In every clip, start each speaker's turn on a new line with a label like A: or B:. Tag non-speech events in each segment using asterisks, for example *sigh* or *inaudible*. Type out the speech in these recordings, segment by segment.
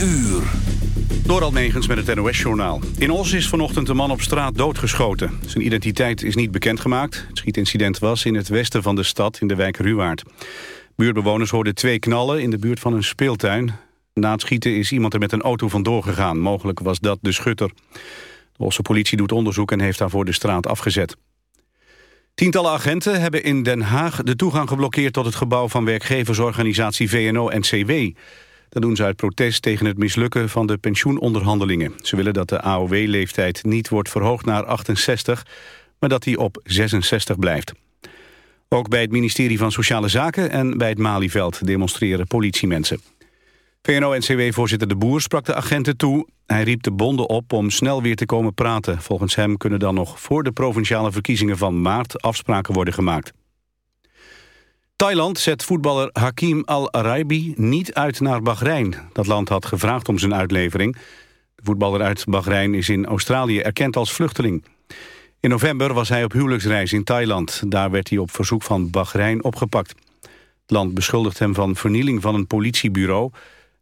A: uur.
B: Door negens met het NOS-journaal. In Os is vanochtend een man op straat doodgeschoten. Zijn identiteit is niet bekendgemaakt. Het schietincident was in het westen van de stad in de wijk Ruwaard. Buurtbewoners hoorden twee knallen in de buurt van een speeltuin. Na het schieten is iemand er met een auto vandoor gegaan. Mogelijk was dat de schutter. De Osse politie doet onderzoek en heeft daarvoor de straat afgezet. Tientallen agenten hebben in Den Haag de toegang geblokkeerd... tot het gebouw van werkgeversorganisatie VNO-NCW. Dat doen ze uit protest tegen het mislukken van de pensioenonderhandelingen. Ze willen dat de AOW-leeftijd niet wordt verhoogd naar 68... maar dat die op 66 blijft. Ook bij het ministerie van Sociale Zaken en bij het Malieveld demonstreren politiemensen. VNO-NCW-voorzitter De Boer sprak de agenten toe. Hij riep de bonden op om snel weer te komen praten. Volgens hem kunnen dan nog voor de provinciale verkiezingen van maart afspraken worden gemaakt. Thailand zet voetballer Hakim Al-Araibi niet uit naar Bahrein. Dat land had gevraagd om zijn uitlevering. De voetballer uit Bahrein is in Australië erkend als vluchteling. In november was hij op huwelijksreis in Thailand. Daar werd hij op verzoek van Bahrein opgepakt. Het land beschuldigt hem van vernieling van een politiebureau...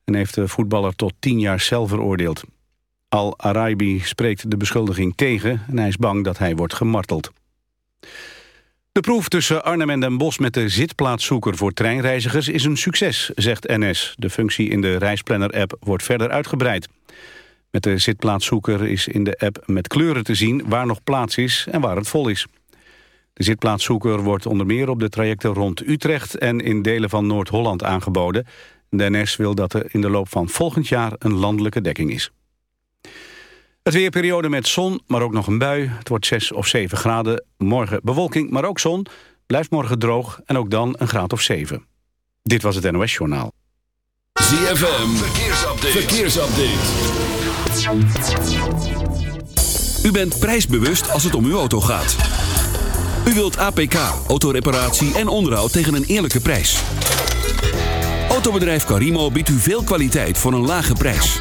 B: en heeft de voetballer tot tien jaar cel veroordeeld. Al-Araibi spreekt de beschuldiging tegen... en hij is bang dat hij wordt gemarteld. De proef tussen Arnhem en Den Bosch met de zitplaatszoeker voor treinreizigers is een succes, zegt NS. De functie in de Reisplanner-app wordt verder uitgebreid. Met de zitplaatszoeker is in de app met kleuren te zien waar nog plaats is en waar het vol is. De zitplaatszoeker wordt onder meer op de trajecten rond Utrecht en in delen van Noord-Holland aangeboden. De NS wil dat er in de loop van volgend jaar een landelijke dekking is. Het weerperiode met zon, maar ook nog een bui. Het wordt 6 of 7 graden. Morgen bewolking, maar ook zon. Blijft morgen droog en ook dan een graad of 7. Dit was het NOS Journaal.
A: ZFM, verkeersupdate. verkeersupdate. U bent prijsbewust als het om uw auto gaat. U wilt APK, autoreparatie en onderhoud tegen een eerlijke prijs. Autobedrijf Carimo biedt u veel kwaliteit voor een lage prijs.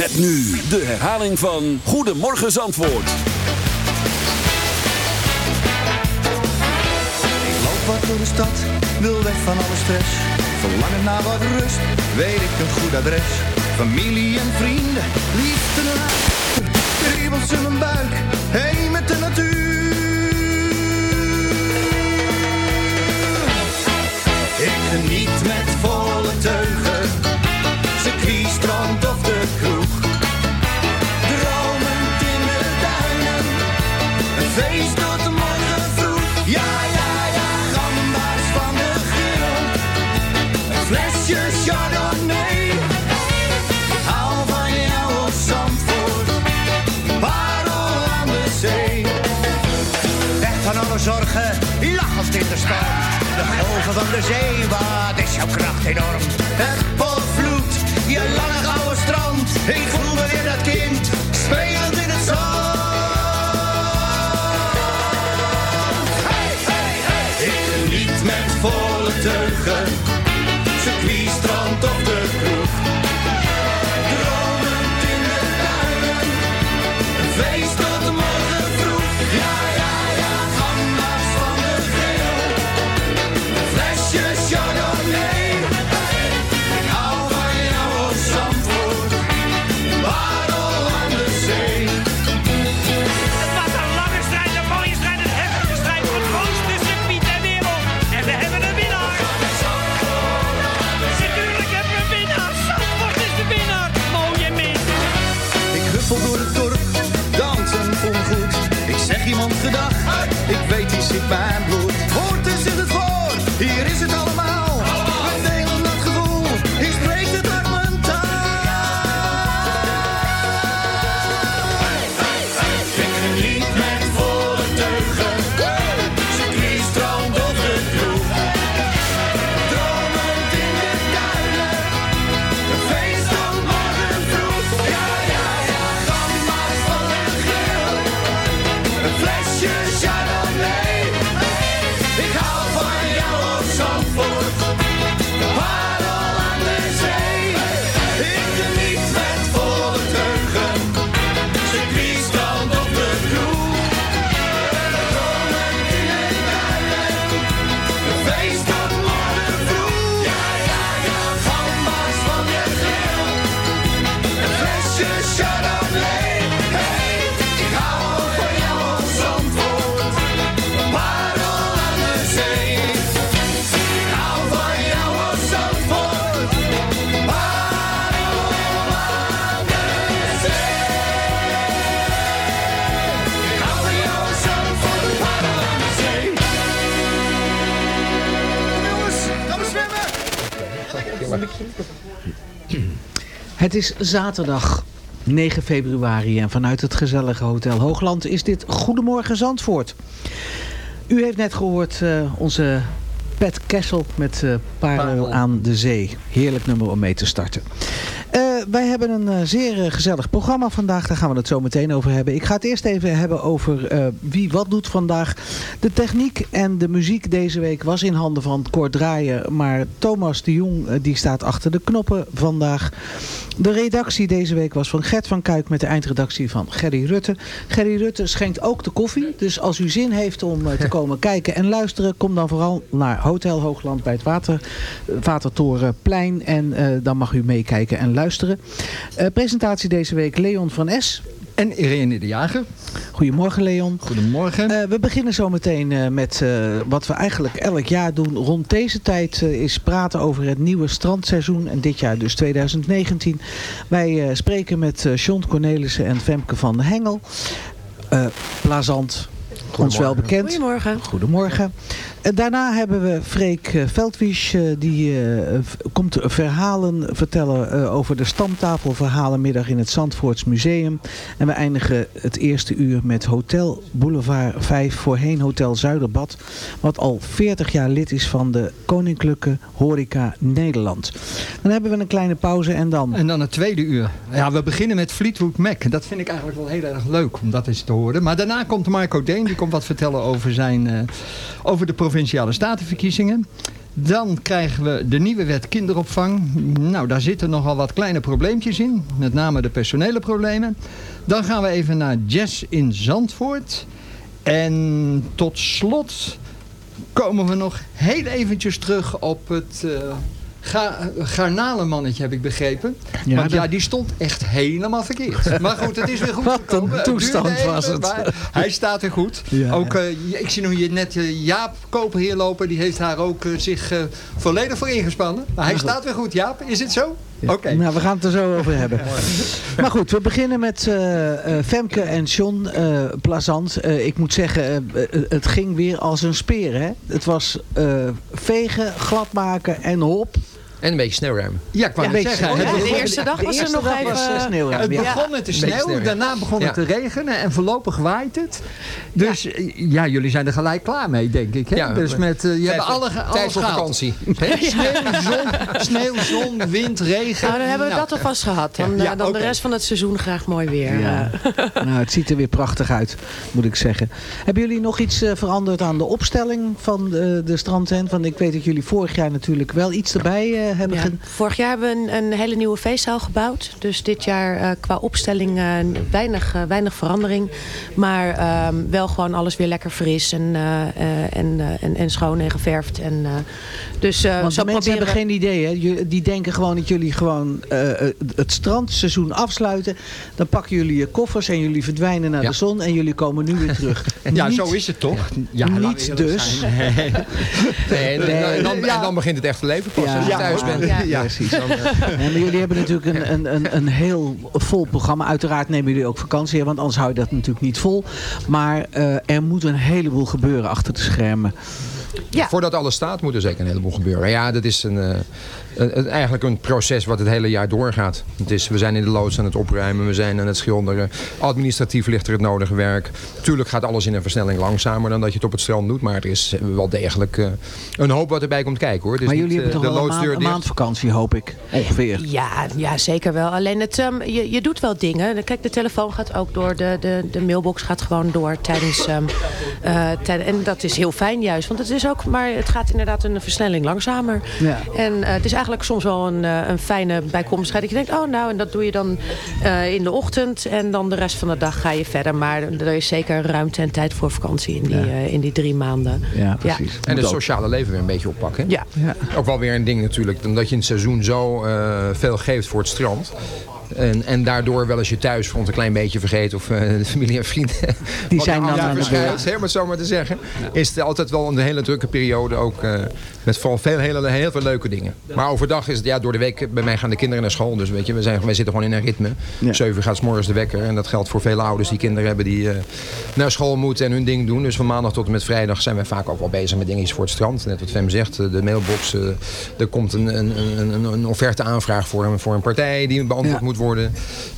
A: Met nu de herhaling van Goedemorgen Zandvoort.
C: Ik loop wat door de stad, wil weg van alle stress. Verlangen naar wat rust, weet ik een goed adres. Familie en vrienden, liefde en. Kriebels in mijn buik, heen met de natuur. Zorgen, lach als het in de storm. De golven van de zee, wat is jouw kracht enorm. Het volvloed, je Ik voel me weer dat kind, spelend in het zand. Hey, hey, hey. Ik geniet met volle teugen, circuit, strand of de kroeg.
D: Het is
E: zaterdag 9 februari en vanuit het gezellige Hotel Hoogland is dit Goedemorgen Zandvoort. U heeft net gehoord eh, onze Pet Kessel met eh Parel aan de Zee. Heerlijk nummer om mee te starten. Eh, wij hebben een eh, zeer eh, gezellig programma vandaag. Daar gaan we het zo meteen over hebben. Ik ga het eerst even hebben over eh, wie wat doet vandaag. De techniek en de muziek deze week was in handen van Kort Draaien. Maar Thomas de Jong die staat achter de knoppen vandaag. De redactie deze week was van Gert van Kuik met de eindredactie van Gerry Rutte. Gerry Rutte schenkt ook de koffie. Dus als u zin heeft om te *laughs* komen kijken en luisteren... kom dan vooral naar Hotel Hoogland bij het water, Watertorenplein. En dan mag u meekijken en luisteren. Eh, presentatie deze week Leon van S.
F: En Irene de Jager.
E: Goedemorgen Leon.
F: Goedemorgen.
E: Eh, we beginnen zo meteen eh, met eh, wat we eigenlijk elk jaar doen. Rond deze tijd is praten over het nieuwe strandseizoen. En dit jaar dus 2019. Wij eh, spreken met eh John Cornelissen en Femke van de Hengel. Eh Plazant. Ons wel bekend.
G: Goedemorgen.
E: Goedemorgen. En daarna hebben we Freek eh, Veldwisch. eh, die eh, komt verhalen vertellen eh, over de stamtafelverhalenmiddag in het Zandvoorts Museum. En we eindigen het eerste uur met Hotel Boulevard 5, voorheen Hotel Zuiderbad. Wat al 40 jaar lid is van de Koninklijke Horeca Nederland. Dan hebben we een kleine pauze en dan...
F: En dan het tweede uur. Ja, we beginnen met Fleetwood Mac. Dat vind ik eigenlijk wel heel erg leuk om dat eens te horen. Maar daarna komt Marco Deen. Die komt wat vertellen over, zijn, eh, over de provinciale statenverkiezingen. Dan krijgen we de nieuwe wet kinderopvang. Nou, daar zitten nogal wat kleine probleempjes in. Met name de personele problemen. Dan gaan we even naar Jazz in Zandvoort. En tot slot komen we nog heel eventjes terug op het... eh Ga, garnalenmannetje heb ik begrepen.
E: Ja,
F: Want ja, die stond echt helemaal verkeerd. *laughs* Maar goed, het is weer goed
E: Wat een
F: gekomen. Het
E: toestand
F: even,
E: was het.
F: maar hij staat weer goed.
E: Ja.
F: ook, eh, ik zie nu hier net eh, Jaap Koper hier lopen. Die heeft daar ook eh, zich volledig voor ingespannen. Maar hij staat weer goed, Jaap. Is het zo? Oké.
E: Nou, we gaan het er zo over hebben. *laughs* Maar goed, we beginnen met eh, eh, Femke en John eh Plazant. Ik moet zeggen, het ging weer als een speer. Hè? Het was vegen, glad maken en hop.
G: En een beetje sneeuwruim.
F: Ja, ik wou
E: Ja,
F: net
E: een beetje
F: zeggen.
E: Ja, de eerste dag was er nog
F: dag
E: even,
F: was,
E: eh,
F: eh,
E: sneeuwruim,
F: Het begon met de
G: Een beetje
F: sneeuw, daarna begon het
G: Ja.
F: te regenen en voorlopig waait het. Dus eh, ja, jullie zijn er gelijk klaar mee, denk ik. Hè?
G: Ja,
F: dus met, je hebt alle,
G: Tijd
F: alles gehad.
G: vakantie. *laughs*
F: Sneeuw, zon, sneeuw, zon, wind, regen.
H: Nou, dan hebben we
F: Nou,
H: dat alvast gehad. Dan,
F: Ja,
H: dan de rest van het seizoen graag mooi weer.
E: Ja. *laughs* nou, het ziet er weer prachtig uit, moet ik zeggen. Hebben jullie nog iets eh, veranderd aan de opstelling van de, de strandtent? Want ik weet dat jullie vorig jaar natuurlijk wel iets erbij hebben
H: Ja, Vorig jaar hebben we een, een hele nieuwe feestzaal gebouwd. Dus dit jaar eh, qua opstelling eh, weinig, eh, weinig verandering. Maar ehm, wel gewoon alles weer lekker fris en, eh, eh, en, eh, en, en schoon en geverfd. En, eh, dus eh,
E: Want
H: zo
E: de mensen
H: proberen
E: hebben geen idee. Hè? Die denken gewoon dat jullie gewoon eh, eh, het strandseizoen afsluiten. Dan pakken jullie je koffers en jullie verdwijnen naar
G: Ja.
E: de zon. En jullie komen nu weer terug. *laughs*
F: Ja,
E: Niet-
F: zo is het toch? Ja,
E: niet dus. *laughs*
G: Nee, en,
E: Nee.
G: en dan,
F: Ja.
G: en dan begint het echte leven pas
E: Ja. Ja.
G: thuis bent.
H: Ja.
E: Ja, precies. Ja, maar jullie hebben natuurlijk een, een, een, een heel vol programma. Uiteraard nemen jullie ook vakantie, want anders hou je dat natuurlijk niet vol. Maar eh, er moet een heleboel gebeuren achter de schermen.
H: Ja.
G: Voordat alles staat moet er zeker een heleboel gebeuren. Ja, dat is een, eh, een- een- eigenlijk een proces wat het hele jaar doorgaat. Het is, we zijn in de loods aan het opruimen, we zijn aan het schilderen. Administratief ligt er het nodige werk. Tuurlijk gaat alles in een versnelling langzamer dan dat je het op het strand doet. Maar er is wel degelijk eh, een hoop wat erbij komt kijken hoor.
E: Maar jullie
G: niet,
E: hebben
G: eh,
E: toch
G: de
E: wel een,
G: loodsdeur
E: maand, een
G: dicht.
E: maand vakantie, hoop ik. Ongeveer.
H: Ja, ja, zeker wel. Alleen het, ehm, je, je doet wel dingen. Kijk, de telefoon gaat ook door. De, de, de mailbox gaat gewoon door tijdens... ehm, eh, tij- en dat is heel fijn juist. Want het is ook... Maar het gaat inderdaad een versnelling langzamer.
E: Ja.
H: En eh, het is eigenlijk soms wel een, eh, een fijne bijkomstigheid. Dat je denkt, oh nou, en dat doe je dan eh, in de ochtend. En dan de rest van de dag ga je verder. Maar er is zeker ruimte en tijd voor vakantie in die,
E: Ja.
H: eh, in die drie maanden.
E: Ja, precies.
G: En het sociale leven weer een beetje oppakken.
H: Ja.
E: Ja.
G: Ook wel weer een ding natuurlijk. Omdat je in het seizoen zo eh, veel geeft voor het strand. En, en daardoor wel eens je thuisfront een klein beetje vergeet. Of eh, de familie en vrienden.
E: Die
G: wat
E: zijn dan
G: aan
E: de beurt.
G: hè, om het zo maar te zeggen. Is het altijd wel een hele drukke periode. Ook eh, met vooral veel, hele, heel veel leuke dingen. Maar overdag is het, ja, door de week, bij mij gaan de kinderen naar school. Dus weet je, we zijn, wij zitten gewoon in een ritme.
E: Ja.
G: 7 uur gaat 's morgens de wekker. En dat geldt voor vele ouders die kinderen hebben die eh, naar school moeten en hun ding doen. Dus van maandag tot en met vrijdag zijn wij vaak ook wel bezig met dingetjes voor het strand. Net wat Fem zegt, de mailbox. er komt een, een, een, een, een offerte aanvraag voor een, voor een partij die beantwoord
E: Ja.
G: moet worden.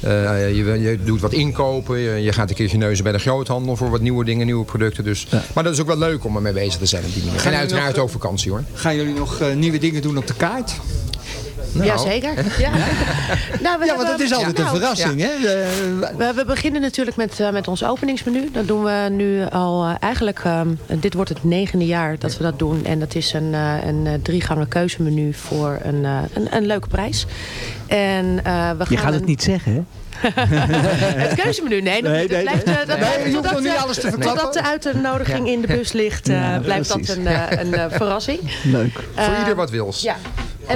G: Eh, je, je doet wat inkopen. Je, je gaat een keertje neuzen bij de groothandel voor wat nieuwe dingen, nieuwe producten. Dus, Maar dat is ook wel leuk om ermee bezig te zijn op die manier.
F: Gaan
G: En uiteraard
F: nog-
G: ook vakantie hoor.
F: Gaan jullie nog eh, nieuwe dingen doen op de kaart?
G: Nou.
H: Jazeker. *laughs* Ja. Nou, we
F: Ja, want het is altijd
H: nou,
F: een verrassing. Hè? Eh,
H: We, we beginnen natuurlijk met, eh, met ons openingsmenu. Dat doen we nu al eh, eigenlijk... ehm, dit wordt het negende jaar dat we dat doen. En dat is een, eh, een eh, driegangen keuzemenu voor een, eh, een, een leuke prijs. En, eh, we
E: Je
H: gaan
E: gaat het
H: een-
E: niet zeggen, hè? *laughs*
H: het keuzemenu, nee. Dat,
E: Nee,
H: dat
E: nee,
H: blijft,
E: nee.
H: eh, dat
E: Nee,
H: blijft-
E: je hoeft
H: totdat,
E: nog niet
H: eh,
E: alles te verklappen.
H: Totdat de uitnodiging in de bus ligt, eh,
E: Ja,
H: blijft
E: precies.
H: dat een, eh, een eh, verrassing.
E: Leuk.
G: Voor
H: Eh,
G: ieder wat wils.
H: Ja.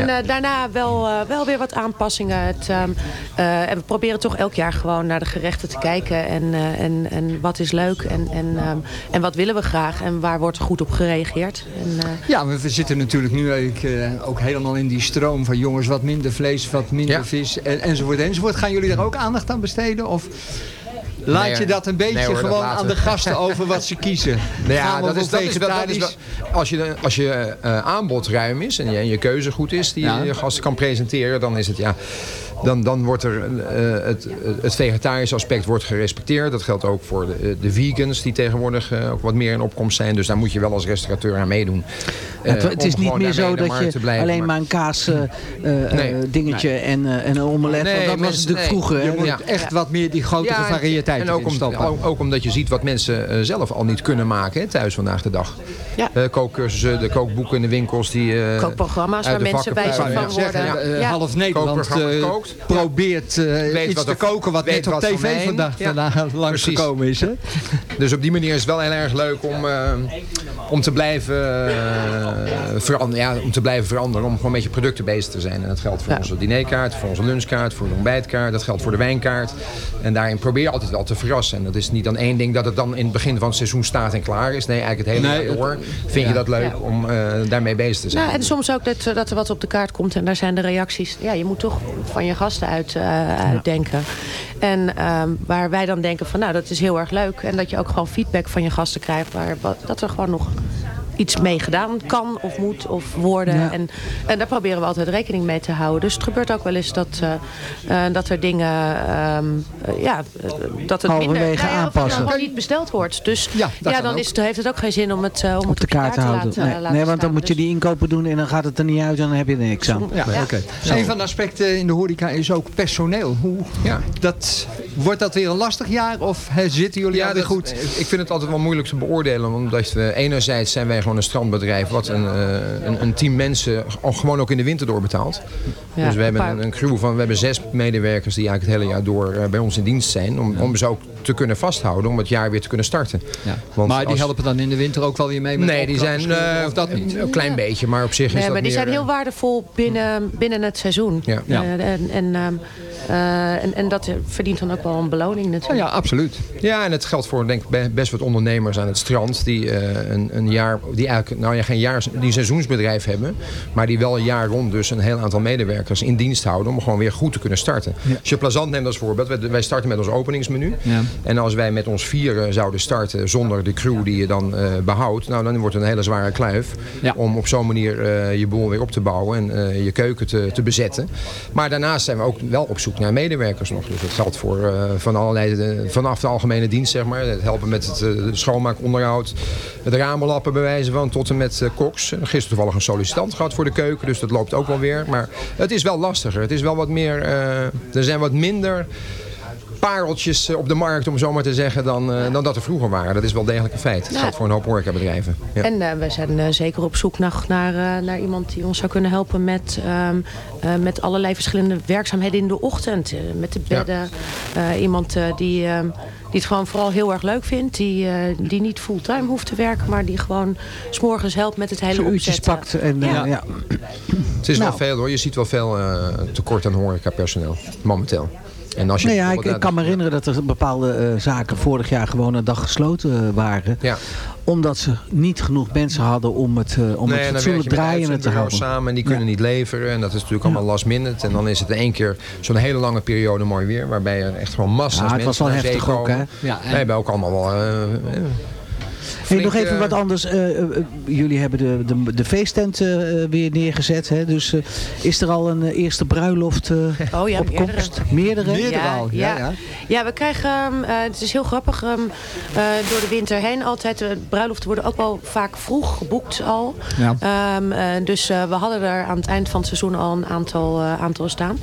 H: En eh, daarna wel, eh, wel weer wat aanpassingen. Het, ehm, eh, en we proberen toch elk jaar gewoon naar de gerechten te kijken. En, eh, en, en wat is leuk en, en, ehm, en wat willen we graag. En waar wordt er goed op gereageerd. En, eh,
F: Ja, we zitten natuurlijk nu ook, eh, ook helemaal in die stroom van jongens wat minder vlees, wat minder
G: Ja.
F: vis en, enzovoort enzovoort. Gaan jullie daar ook aandacht aan besteden? Of laat
G: Nee,
F: je dat een beetje
G: nee hoor, dat
F: gewoon aan de gasten over wat ze *laughs* kiezen?
G: Nou ja, dat is, dat is wel, dat is wel, als je, als je eh, aanbod ruim is en je, en je keuze goed is die
F: Ja.
G: je gasten kan presenteren, dan is het ja. Dan, dan wordt er eh, het, het vegetarische aspect wordt gerespecteerd. Dat geldt ook voor de, de vegans die tegenwoordig eh, ook wat meer in opkomst zijn. Dus daar moet je wel als restaurateur aan meedoen.
E: Het,
G: Eh,
E: is niet meer zo dat je
G: blijven,
E: alleen
G: maar-
E: een kaas eh, eh, eh, dingetje en, eh, en een omelet. Want dat was natuurlijk vroeger.
F: Je moet echt wat meer die grotere
G: Ja, En ook, om, ook, ook omdat je ziet wat mensen eh, zelf al niet kunnen maken hè, thuis vandaag de dag.
H: Ja.
G: Eh, kookcursussen, de kookboeken in de winkels. Die, eh,
H: Kookprogramma's waar mensen
G: pluizen.
H: van worden.
F: Zeggen, eh,
H: Ja.
F: Half Nederland eh, probeert iets te koken wat
G: weet
F: net op tv vandaag,
G: Ja.
F: vandaag langs
G: Precies.
F: gekomen is. Hè?
G: Dus op die manier is het wel heel erg leuk om, eh, om, te blijven, veranderen, ja, om te blijven veranderen. Om gewoon met je producten bezig te zijn. En dat geldt voor
H: Ja.
G: onze dinerkaart, voor onze lunchkaart, voor de ontbijtkaart. Dat geldt voor de wijnkaart. En daarin probeer je altijd wel te verrassen. En dat is niet dan één ding dat het dan in het begin van het seizoen staat en klaar is. Nee, eigenlijk het hele
F: Nee,
G: jaar door vind
F: ja.
G: je dat leuk
H: Ja.
G: om eh, daarmee bezig te zijn.
H: Nou, en soms ook dat, dat er wat op de kaart komt en daar zijn de reacties. Ja, je moet toch van je gasten uit, eh, uitdenken. En ehm, waar wij dan denken van nou, dat is heel erg leuk. En dat je ook gewoon feedback van je gasten krijgt. Waar, wat, dat er gewoon nog iets mee gedaan kan of moet of worden.
E: Ja.
H: En, en daar proberen we altijd rekening mee te houden. Dus het gebeurt ook wel eens dat, eh, eh, dat er dingen, ehm, eh, ja, dat het minder
E: Halverwege
H: nou ja, of het
E: aanpassen.
H: gewoon niet besteld wordt. Dus
F: Ja,
H: ja, dan is het, heeft het ook geen zin om het, uh, om
E: op
H: het
E: de kaart te houden.
H: laten,
E: nee,
H: laten
E: nee, want dan
H: staan.
E: moet je
H: Dus-
E: die inkopen doen en dan gaat het er niet uit en dan heb je er niks aan.
F: Ja,
H: Ja.
F: oké. Een van de aspecten in de horeca is ook personeel. Hoe,
G: Ja.
F: dat, wordt dat weer een lastig jaar of zitten jullie
G: Ja, dat-
F: goed?
G: Ik vind het altijd wel moeilijk te beoordelen. Omdat we enerzijds zijn wij gewoon een strandbedrijf. Wat een, eh, een, een team mensen gewoon ook in de winter doorbetaalt.
H: Ja,
G: dus we hebben
H: een
G: een crew van we hebben zes medewerkers die eigenlijk het hele jaar door eh, bij ons in dienst zijn. Om, om ze ook te kunnen vasthouden. Om het jaar weer te kunnen starten.
F: Ja.
G: Want
F: maar die
G: als-
F: helpen dan in de winter ook wel weer mee met
G: Nee, die zijn eh,
F: of dat niet?
G: een klein beetje. Maar op zich is
H: Nee,
G: dat
H: maar die
G: meer,
H: zijn heel
G: eh,
H: waardevol binnen, binnen het seizoen.
G: Ja.
F: Ja.
H: Eh, en, en, ehm, eh, en, en dat verdient dan ook wel een beloning
F: Ja,
H: natuurlijk.
F: ja, absoluut.
G: Ja, en het geldt voor denk ik be- best wat ondernemers aan het strand die eh, een, een jaar, die eigenlijk, nou ja, geen jaar, die een seizoensbedrijf hebben, maar die wel een jaar rond dus een heel aantal medewerkers in dienst houden om gewoon weer goed te kunnen starten. Als je Plazant neemt als voorbeeld, wij, wij starten met ons openingsmenu.
F: Ja.
G: En als wij met ons vieren zouden starten zonder de crew die je dan eh, behoudt, nou dan wordt het een hele zware kluif
F: Ja.
G: om op zo'n manier eh, je boel weer op te bouwen en eh, je keuken te, te bezetten. Maar daarnaast zijn we ook wel op zoek naar medewerkers nog. Dus dat geldt voor van allerlei, vanaf de algemene dienst zeg maar. Het helpen met het eh, schoonmaak, onderhoud, het ramenlappen bewijzen van tot en met koks. Gisteren toevallig een sollicitant gehad voor de keuken, dus dat loopt ook wel weer. Maar het is wel lastiger. Het is wel wat meer, er zijn wat minder pareltjes eh, op de markt, om zo maar te zeggen, dan, eh, dan dat er vroeger waren. Dat is wel degelijk een feit. Dat
H: Ja.
G: geldt voor een hoop horecabedrijven. Ja.
H: En eh, we zijn eh, zeker op zoek naar, naar, eh, naar iemand die ons zou kunnen helpen met, ehm, eh, met allerlei verschillende werkzaamheden in de ochtend. eh, met de bedden. Eh, iemand eh, die, ehm, die het gewoon vooral heel erg leuk vindt. Die, eh, die niet fulltime hoeft te werken, maar die gewoon s'morgens helpt met het hele
E: Zijn uurtjes
H: opzetten.
E: pakt en eh,
H: Ja.
E: ja.
G: Het is
E: Nou.
G: wel veel hoor. Je ziet wel veel eh, tekort aan horecapersoneel. Momenteel. En als je
E: Nou ja, ik, kan me herinneren dat er bepaalde eh, zaken vorig jaar gewoon een dag gesloten eh, waren.
G: Ja.
E: Omdat ze niet genoeg mensen hadden om het, eh, om
G: Nee,
E: het fatsoenlijk draaiende te houden.
G: samen en die kunnen niet leveren. En dat is natuurlijk allemaal last minute. En dan is het in één keer zo'n hele lange periode mooi weer. Waarbij er echt gewoon massa's
E: Ja, het was wel heftig ook, hè?
F: Ja, en-
G: Wij hebben ook allemaal wel...
E: Hey, nog even
G: eh,
E: wat anders. Eh, eh, jullie hebben de, de, de feesttent eh, weer neergezet. Hè? Dus eh, is er al een eerste bruiloft eh, *laughs*
H: Oh ja,
E: op
H: meerdere.
E: komst? Meerdere?
F: Meerdere al, ja, ja.
H: Ja, we krijgen, ehm, eh, het is heel grappig, ehm, eh, door de winter heen altijd, de bruiloften worden ook wel vaak vroeg geboekt al.
F: Ja.
H: Ehm, eh, dus eh, we hadden er aan het eind van het seizoen al een aantal, eh, aantal staan.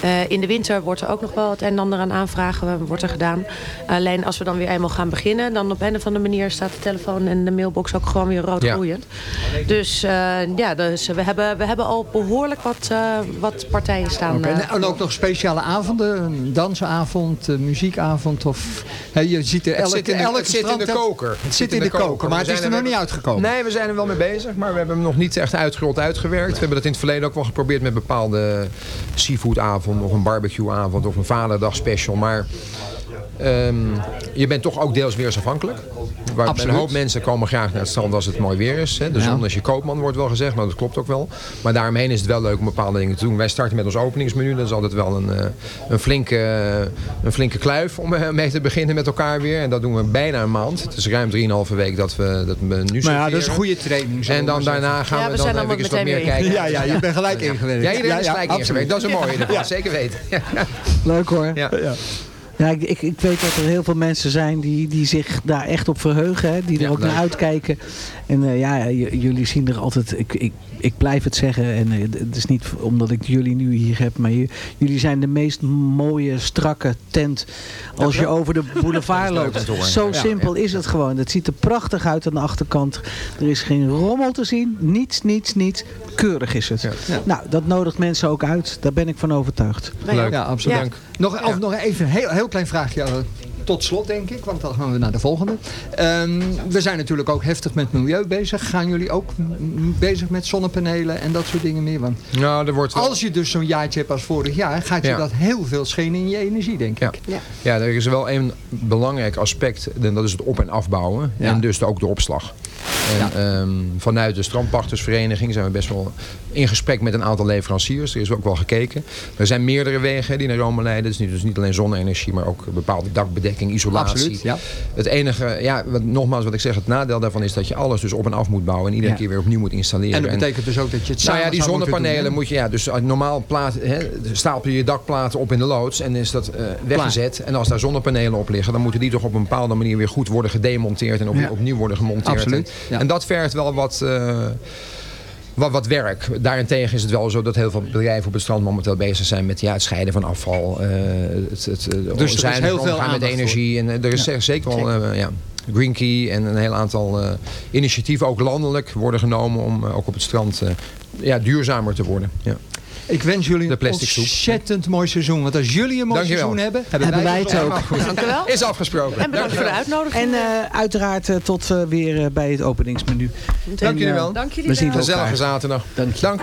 H: Eh, in de winter wordt er ook nog wel het een en ander aan aanvragen, wordt er gedaan. Alleen als we dan weer eenmaal gaan beginnen, dan op een of andere manier staat de telefoon en de mailbox ook gewoon weer rood
G: Ja.
H: groeiend. Dus eh, ja, dus we, hebben, we hebben al behoorlijk wat, eh, wat partijen staan. Eh,
F: En, ook nog speciale avonden, een dansavond, een muziekavond of... Hè, je ziet er
G: Het
F: elke,
G: zit in de,
F: elke
G: het zit in de koker.
F: Het zit in de koker, maar het is er nog niet uitgekomen.
G: Nee, we zijn er wel mee bezig, maar we hebben hem nog niet echt uitgerold uitgewerkt. We hebben dat in het verleden ook wel geprobeerd met bepaalde seafoodavond of een barbecueavond of een vaderdag special. Maar ehm, je bent toch ook deels weersafhankelijk. Waar
F: Absoluut.
G: Een hoop mensen komen graag naar het strand als het mooi weer is. Hè. De
F: Ja.
G: zon is je koopman, wordt wel gezegd. Nou, dat klopt ook wel. Maar daaromheen is het wel leuk om bepaalde dingen te doen. Wij starten met ons openingsmenu. Dat is altijd wel een, eh, een, flinke, een flinke kluif om eh, mee te beginnen met elkaar weer. En dat doen we bijna een maand. Het is ruim 3,5 week dat we, dat we nu
F: Maar ja,
G: serveren.
F: dat is een goede training.
G: En dan
F: maar
G: daarna gaan
H: Ja,
G: we,
H: we
G: dan even
H: allemaal
G: wat meer kijken.
F: Ja, ja, je bent gelijk ingewerkt.
G: Ja, iedereen
F: Ja,
G: is
F: ja,
G: gelijk ingewerkt. Dat is een mooie ervan. Zeker weten. Ja.
E: Leuk hoor.
G: Ja.
E: Ja, ik, ik, ik weet dat er heel veel mensen zijn die, die zich daar echt op verheugen. Hè, die er
G: Ja,
E: ook naar uitkijken. En eh, ja, j- jullie zien er altijd... Ik, ik, ik blijf het zeggen. En eh, het is niet omdat ik jullie nu hier heb. Maar jullie zijn de meest mooie, strakke tent. Als je over de boulevard *laughs* loopt. Zo simpel is het gewoon. Het ziet er prachtig uit aan de achterkant. Er is geen rommel te zien. Niets, niets, niets. Keurig is het. Nou, dat nodigt mensen ook uit. Daar ben ik van overtuigd.
G: Leuk.
F: Ja, absoluut.
G: Dank.
F: Nog, of nog even een heel, heel klein vraagje eh, tot slot, denk ik. Want dan gaan we naar de volgende. Ehm, we zijn natuurlijk ook heftig met milieu bezig. Gaan jullie ook bezig met zonnepanelen en dat soort dingen meer? Want
G: Nou, er wordt wel-
F: als je dus zo'n jaartje hebt als vorig jaar... gaat je
G: Ja.
F: dat heel veel schenen in je energie, denk
G: Ja.
F: ik.
H: Ja.
G: Ja, er is wel een belangrijk aspect. En dat is het op- en afbouwen.
F: Ja.
G: En dus ook de opslag. En ehm, vanuit de strandpachtersvereniging zijn we best wel in gesprek met een aantal leveranciers. Er is ook wel gekeken. Er zijn meerdere wegen die naar Rome leiden. Dus niet, dus niet alleen zonne-energie, maar ook bepaalde dakbedekking, isolatie.
F: Absoluut, ja.
G: Het enige, ja, wat, nogmaals wat ik zeg, het nadeel daarvan is dat je alles dus op en af moet bouwen. En iedere
F: Ja.
G: keer weer opnieuw moet installeren.
F: En dat betekent dus ook dat je het
G: nou ja, die zonnepanelen moet je, ja, dus uh, normaal plaat, hè, stapel je je dakplaten op in de loods en is dat eh, weggezet. En als daar zonnepanelen op liggen, dan moeten die toch op een bepaalde manier weer goed worden gedemonteerd en op,
F: Ja.
G: opnieuw worden gemonteerd.
F: Absoluut, ja.
G: en dat vergt wel wat, eh, wat, wat werk. Daarentegen is het wel zo dat heel veel bedrijven op het strand momenteel bezig zijn met ja, het scheiden van afval. eh, het, het, eh,
F: Dus er is
G: zuinig
F: heel veel
G: met energie. En er is
F: Ja.
G: zeker wel ja, Green Key en een heel aantal initiatieven, ook landelijk, worden genomen om ook op het strand ja, duurzamer te worden. Ja.
F: Ik wens jullie een ontzettend mooi seizoen. Want als jullie een mooi
G: Dankjewel.
F: seizoen hebben, hebben,
E: Hebben wij het ook.
H: Dank u wel.
G: Is afgesproken.
H: En bedankt voor de uitnodiging.
E: En eh, uiteraard eh, tot eh, weer bij het openingsmenu.
G: Dank jullie wel.
H: Dank jullie
E: we zien
H: wel.
G: Gezellige zaterdag.
E: Dank je.
G: Dank.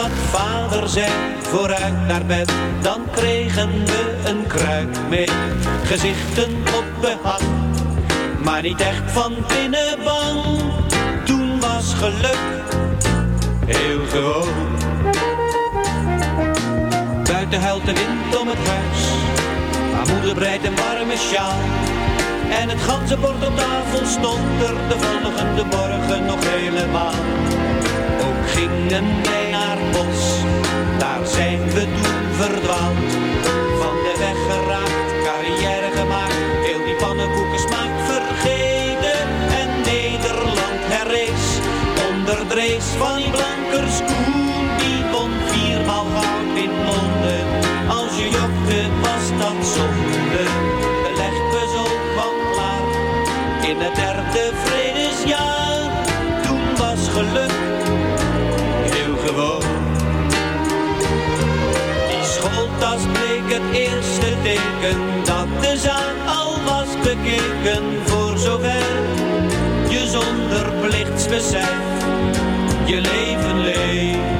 I: Totdat vader zei, vooruit naar bed, dan kregen we een kruik mee. Gezichten op behang, maar niet echt van binnen bang. Toen was geluk heel gewoon. Buiten huilt de wind om het huis, maar moeder breidt een warme sjaal. En het ganzenbord op tafel stond er de volgende morgen nog helemaal. Ook gingen wij daar zijn we toen verdwaald. Van de weg geraakt, carrière gemaakt, heel die pannenkoeken smaak vergeten. En Nederland herrees, onder de race van die blankers Koen. Die won viermaal goud in Londen, als je jokte was dat zonde. Schooltas bleek het eerste teken dat de zaak al was bekeken. Voor zover je zonder plichtsbesef je leven leeft,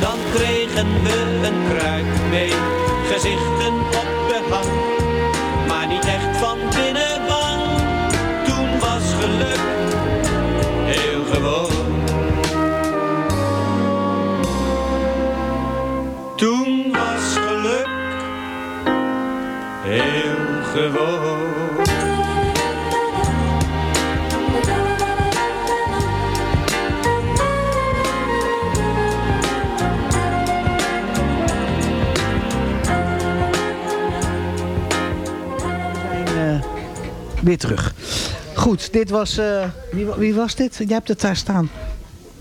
I: dan kregen we een kruik mee. Gezichten op behang, maar niet echt van binnen bang. Toen was geluk heel gewoon. Toen was geluk heel gewoon.
E: Weer terug. Goed, dit was... eh, wie, wie was dit? Jij hebt het daar staan.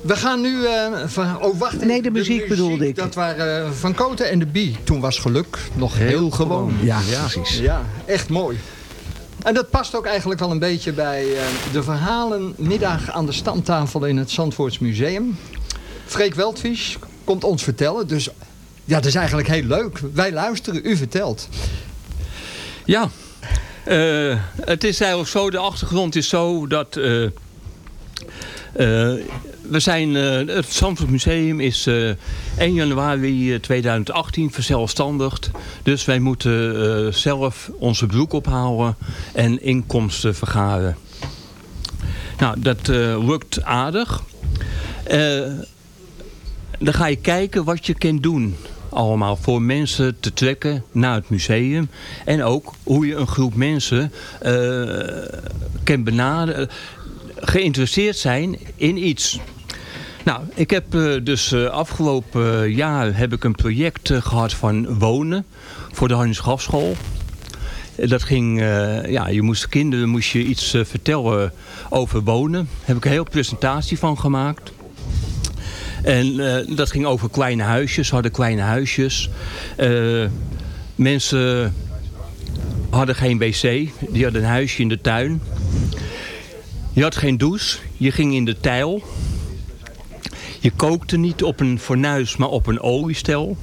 F: We gaan nu... eh, van, oh, wacht even.
E: Nee, de muziek bedoelde ik.
F: Dat waren eh, Van Koten en de Bie. Toen was geluk nog heel, gewoon.
E: Ja, precies.
F: Ja, echt mooi. En dat past ook eigenlijk wel een beetje bij eh, de verhalenmiddag aan de stamtafel in het Zandvoorts Museum. Freek Weltvies komt ons vertellen. Dus ja, dat is eigenlijk heel leuk. Wij luisteren, u vertelt.
J: Ja, eh, het is eigenlijk zo, de achtergrond is zo dat... eh, eh, we zijn, het Zandvoort Museum is eh 1 januari 2018 verzelfstandigd. Dus wij moeten zelf onze broek ophouden en inkomsten vergaren. Nou, dat lukt aardig. Dan ga je kijken wat je kunt doen. Allemaal voor mensen te trekken naar het museum. En ook hoe je een groep mensen eh kan benaderen. Geïnteresseerd zijn in iets. Nou, ik heb eh, dus eh, afgelopen eh, jaar heb ik een project eh, gehad van wonen voor de Hans Grafschool. Eh, Dat ging, eh, ja, je moest kinderen moest je iets eh, vertellen over wonen. Daar heb ik een hele presentatie van gemaakt. En eh, dat ging over kleine huisjes, hadden kleine huisjes. Eh, mensen hadden geen wc, die hadden een huisje in de tuin. Je had geen douche, je ging in de tijl. Je kookte niet op een fornuis, maar op een oliestel.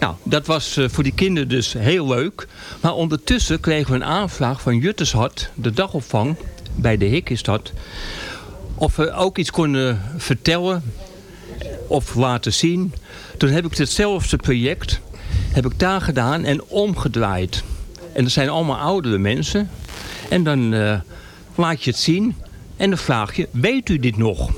J: Nou, dat was eh, voor die kinderen dus heel leuk. Maar ondertussen kregen we een aanvraag van Juttershart, de dagopvang, bij de Hik is dat. Of we ook iets konden vertellen of laten zien. Toen heb ik hetzelfde project, heb ik daar gedaan en omgedraaid. En dat zijn allemaal oudere mensen. En dan eh, laat je het zien en dan vraag je, weet u dit nog?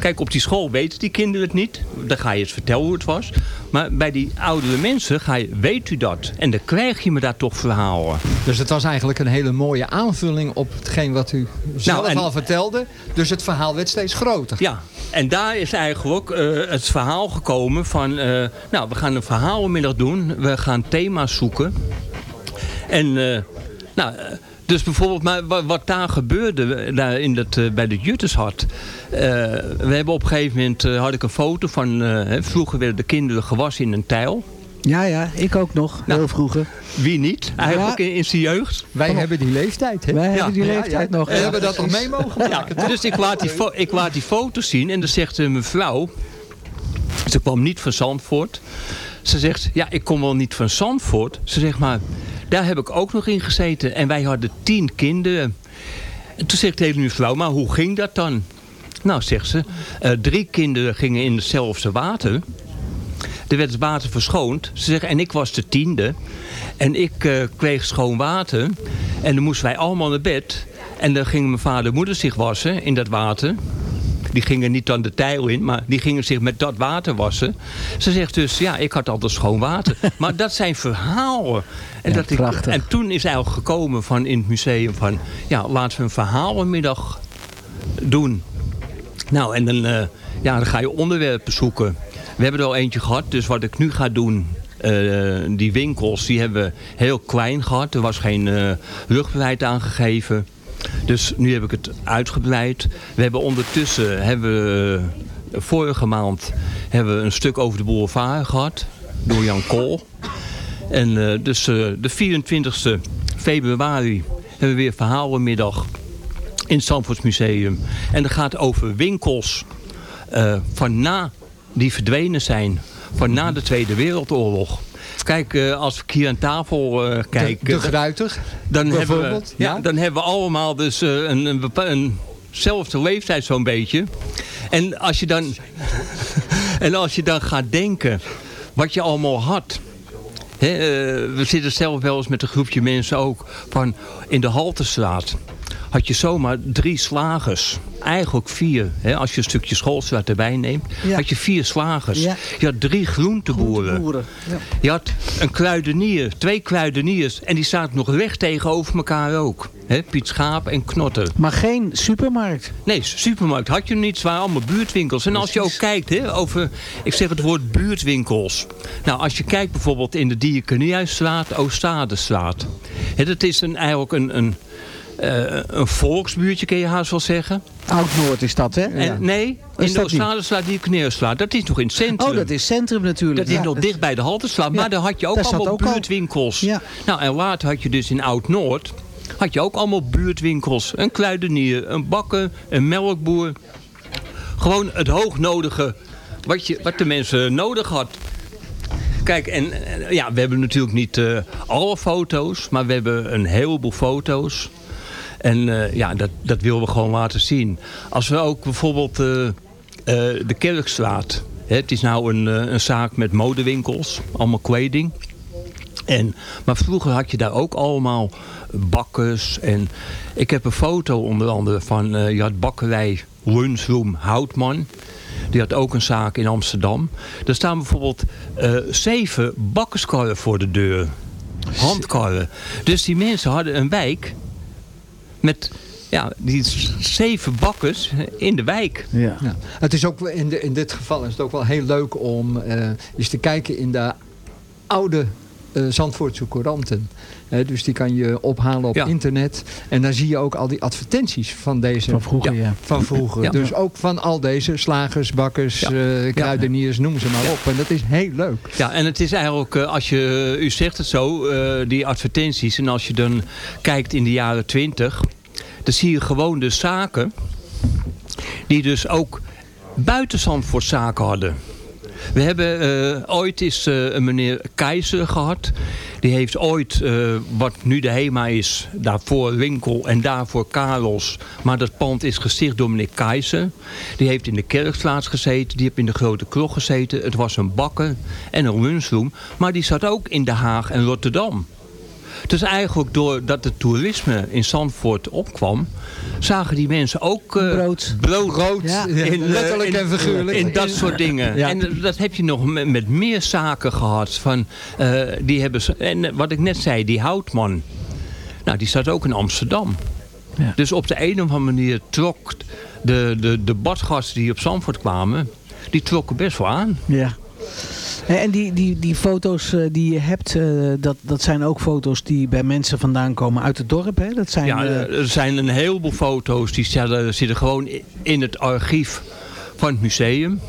J: Kijk, op die school weten die kinderen het niet. Dan ga je het vertellen hoe het was. Maar bij die oudere mensen ga je, weet u dat? En dan krijg je me daar toch verhalen.
F: Dus het was eigenlijk een hele mooie aanvulling op hetgeen wat u zelf
J: Nou, en-
F: al vertelde. Dus het verhaal werd steeds groter.
J: Ja, en daar is eigenlijk eh, het verhaal gekomen van... eh, nou, we gaan een verhaalmiddag doen. We gaan thema's zoeken. En, eh, nou... dus bijvoorbeeld, maar wat, wat daar gebeurde daar in dat, eh, bij de Juttershart. eh we hebben op een gegeven moment, eh, had ik een foto van, eh, hè, vroeger werden de kinderen gewassen in een tijl.
E: Ja, ja, ik ook nog. heel vroeger.
J: Wie niet? Eigenlijk in, in zijn jeugd.
F: Wij hebben die leeftijd, hè?
E: Wij
J: Ja.
E: hebben die
J: Ja,
E: leeftijd
J: ja.
E: nog.
F: We hebben dat nog mee mogen maken. toch?
J: Dus ik laat, die ik laat die foto's zien en dan zegt de mevrouw... Ze kwam niet van Zandvoort. Ze zegt, ja, ik kom wel niet van Zandvoort. Ze zegt, maar daar heb ik ook nog in gezeten. En wij hadden tien kinderen. En toen zegt de mevrouw, maar hoe ging dat dan? Nou, zegt ze, eh, drie kinderen gingen in hetzelfde water. Er werd het water verschoond. Ze zegt, en ik was de tiende. En ik eh, kreeg schoon water. En dan moesten wij allemaal naar bed. En dan gingen mijn vader en moeder zich wassen in dat water. Die gingen niet dan de tijl in, maar die gingen zich met dat water wassen. Ze zegt dus, ja, ik had altijd schoon water. *laughs* maar dat zijn verhalen. En,
E: Ja,
J: dat ik, en toen is eigenlijk gekomen van in het museum van... ja, laten we een verhalenmiddag doen. Nou, en dan, eh, ja, dan ga je onderwerpen zoeken. We hebben er al eentje gehad, dus wat ik nu ga doen... eh, die winkels, die hebben we heel klein gehad. Er was geen luchtbeleid aangegeven. Dus nu heb ik het uitgebreid. We hebben ondertussen, hebben vorige maand... hebben we een stuk over de boulevard gehad. Door Jan Kool. En eh, dus eh, de 24e februari hebben we weer verhalenmiddag in het Zandvoortsmuseum. En dat gaat over winkels eh, van na die verdwenen zijn. Van na de Tweede Wereldoorlog. Kijk, eh, als ik hier aan tafel eh, kijk...
F: de Gruiter,
J: dan hebben, we, ja,
F: ja?
J: dan hebben we allemaal dus eh, een, een, bepa- eenzelfde leeftijd zo'n beetje. En als je dan... *laughs* en als je dan gaat denken wat je allemaal had... We zitten zelf wel eens met een groepje mensen ook van in de Haltestraat had je zomaar drie slagers. Eigenlijk vier. Hè, als je een stukje schoolstraat erbij neemt,
E: Ja.
J: had je vier slagers.
E: Ja.
J: Je had drie groenteboeren.
E: Boeren. Ja.
J: Je had een kruidenier, twee kruideniers. En die zaten nog recht tegenover elkaar ook. Hè, Piet Schaap en Knotter.
E: Maar geen supermarkt.
J: Nee, supermarkt had je niet. Het waren allemaal buurtwinkels. En als je ook kijkt hè, over, ik zeg het woord buurtwinkels. Nou, als je kijkt bijvoorbeeld in de Diakoniehuisstraat, Oostadestraat. Hè, dat is een, eigenlijk een, een, een volksbuurtje, kun je haast wel zeggen.
E: Oud-Noord is dat, hè?
J: En, nee, in de
E: niet?
J: Oostadestraat, Diakoniehuisstraat. Dat is nog in het centrum.
E: Oh, dat is centrum natuurlijk.
J: Dat is
E: Ja,
J: nog dicht bij de Haltestraat.
E: Ja,
J: Maar daar had je ook
E: daar
J: allemaal
E: ook
J: buurtwinkels. Nou, en later had je dus in Oud-Noord... had je ook allemaal buurtwinkels. Een kruidenier, een bakker, een melkboer. Gewoon het hoognodige wat, je, wat de mensen nodig had. Kijk, en eh, ja, we hebben natuurlijk niet eh, alle foto's, maar we hebben een heleboel foto's. En eh, ja, dat, dat willen we gewoon laten zien. Als we ook bijvoorbeeld eh, eh, de Kerkstraat. Hè, het is nou een, een zaak met modewinkels, allemaal kleding. En, maar vroeger had je daar ook allemaal bakkers. En ik heb een foto onder andere van, eh, je had bakkerij Lunchroom Houtman. Die had ook een zaak in Amsterdam. Er staan bijvoorbeeld zeven bakkerskarren voor de deur. Handkarren. Dus die mensen hadden een wijk met ja, die zeven bakkers in de wijk.
E: Ja.
F: Ja. Het is ook, in, de, in dit geval is het ook wel heel leuk om eh, eens te kijken in de oude eh, Zandvoortse couranten. Hè, dus die kan je ophalen op
J: Ja.
F: internet. En dan zie je ook al die advertenties van deze...
E: Van vroeger, ja.
F: Van vroeger.
J: Ja.
F: Dus ook van al deze slagers, bakkers,
J: Ja.
F: eh, kruideniers, noem ze maar op. En dat is heel leuk.
J: Ja, en het is eigenlijk, eh, als je, u zegt het zo, eh, die advertenties. En als je dan kijkt in de jaren twintig, dan zie je gewoon de zaken die dus ook buiten Zandvoort zaken hadden. We hebben eh, ooit is eh, een meneer Keizer gehad. Die heeft ooit, eh, wat nu de HEMA is, daarvoor Winkel en daarvoor Karels. Maar dat pand is gesticht door meneer Keizer. Die heeft in de Kerkstraat gezeten. Die heeft in de Grote Klok gezeten. Het was een bakker en een lunchroom. Maar die zat ook in Den Haag en Rotterdam. Dus eigenlijk doordat het toerisme in Zandvoort opkwam... zagen die mensen ook eh,
E: Brood.
J: brood
F: Ja,
J: in, eh,
F: letterlijk en figuurlijk.
J: In dat soort dingen.
F: Ja.
J: En dat heb je nog met, met meer zaken gehad. Van, eh, die hebben, ze- en wat ik net zei, die houtman. Nou, die staat ook in Amsterdam.
E: Ja.
J: Dus op de een of andere manier trok de, de, de badgasten die op Zandvoort kwamen... die trokken best wel aan.
E: Ja. En die, die, die foto's eh, die je hebt, eh, dat, dat zijn ook foto's die bij mensen vandaan komen uit het dorp. Hè? Dat zijn,
J: Ja,
E: eh,
J: er zijn een heleboel foto's die zitten, zitten gewoon in het archief van het museum.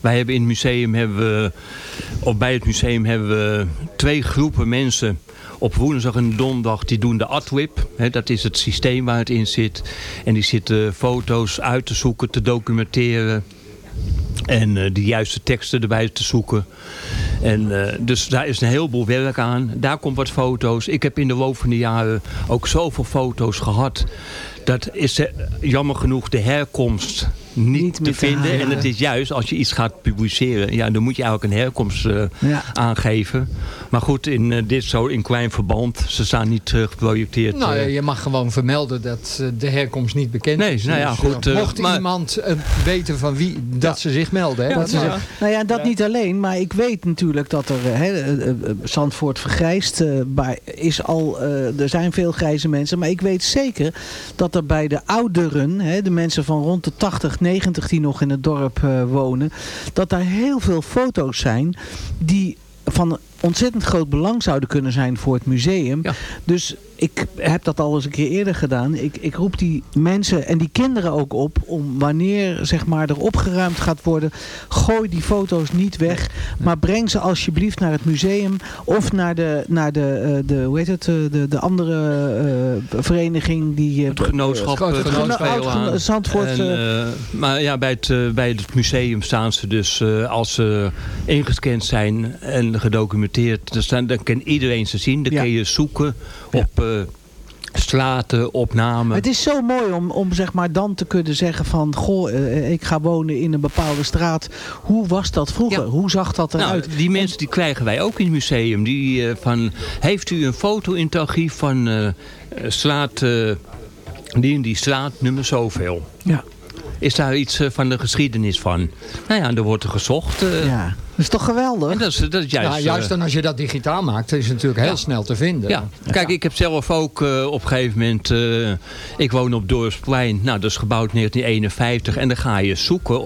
J: Wij hebben in het museum hebben we, of bij het museum hebben we twee groepen mensen. Op woensdag en donderdag die doen de AdWip. Hè, dat is het systeem waar het in zit. En die zitten foto's uit te zoeken, te documenteren. En eh, de juiste teksten erbij te zoeken. En, eh, dus daar is een heleboel werk aan. Daar komt wat foto's. Ik heb in de loop van de jaren ook zoveel foto's gehad. Dat is eh, jammer genoeg de herkomst niet,
E: Niet
J: te vinden. En het is juist als je iets gaat publiceren. Ja, dan moet je eigenlijk een herkomst eh,
E: Ja.
J: aangeven. Maar goed, in eh, dit zo in klein verband. Ze staan niet eh, geprojecteerd.
F: Nou, je mag gewoon vermelden dat de herkomst niet bekend
J: Nee,
F: is.
J: nou ja,
F: Dus,
J: goed,
F: mocht
J: maar-
F: iemand weten van wie dat ze zich melden. Hè,
J: Ja,
F: dat
J: ja.
F: is-
E: Nou ja, dat niet alleen, maar ik weet natuurlijk dat er, hè, Zandvoort vergrijst, eh, bij, is al, eh, er zijn veel grijze mensen, maar ik weet zeker dat er bij de ouderen, hè, de mensen van rond de 80, 90 die nog in het dorp eh, wonen, dat daar heel veel foto's zijn die van ontzettend groot belang zouden kunnen zijn voor het museum.
J: Ja.
E: Dus ik heb dat al eens een keer eerder gedaan. Ik, ik roep die mensen en die kinderen ook op om wanneer zeg maar, er opgeruimd gaat worden, gooi die foto's niet weg. Maar breng ze alsjeblieft naar het museum of naar de, naar de, eh, de hoe heet het, eh, de, de andere eh, vereniging die...
J: Het genootschap
F: Het genootschap
E: Zandvoort,
J: En, maar ja, bij het, bij het museum staan ze dus, eh, als ze ingescand zijn en gedocumenteerd, dan, dan kan iedereen ze zien. Dan kun je zoeken op eh, straten, op namen.
E: Het is zo mooi om, om zeg maar dan te kunnen zeggen van... Goh, eh, ik ga wonen in een bepaalde straat. Hoe was dat vroeger?
J: Ja.
E: Hoe zag dat
J: Nou,
E: eruit?
J: die mensen die krijgen wij ook in het museum. Die, eh, van, heeft u een foto in het archief van straat, eh, die en die straat, nummer zoveel?
E: Ja.
J: Is daar iets eh, van de geschiedenis van? Nou ja, er wordt er gezocht. eh,
E: ja. Dat is toch geweldig?
J: En dat is, dat is juist...
F: Ja, juist
J: eh,
F: dan als je dat digitaal maakt, is het natuurlijk heel
J: Ja.
F: snel te vinden.
J: ja. Kijk, ik heb zelf ook op een gegeven moment... eh, ik woon op Dorpsplein. Nou, dat is gebouwd in 1951. En dan ga je zoeken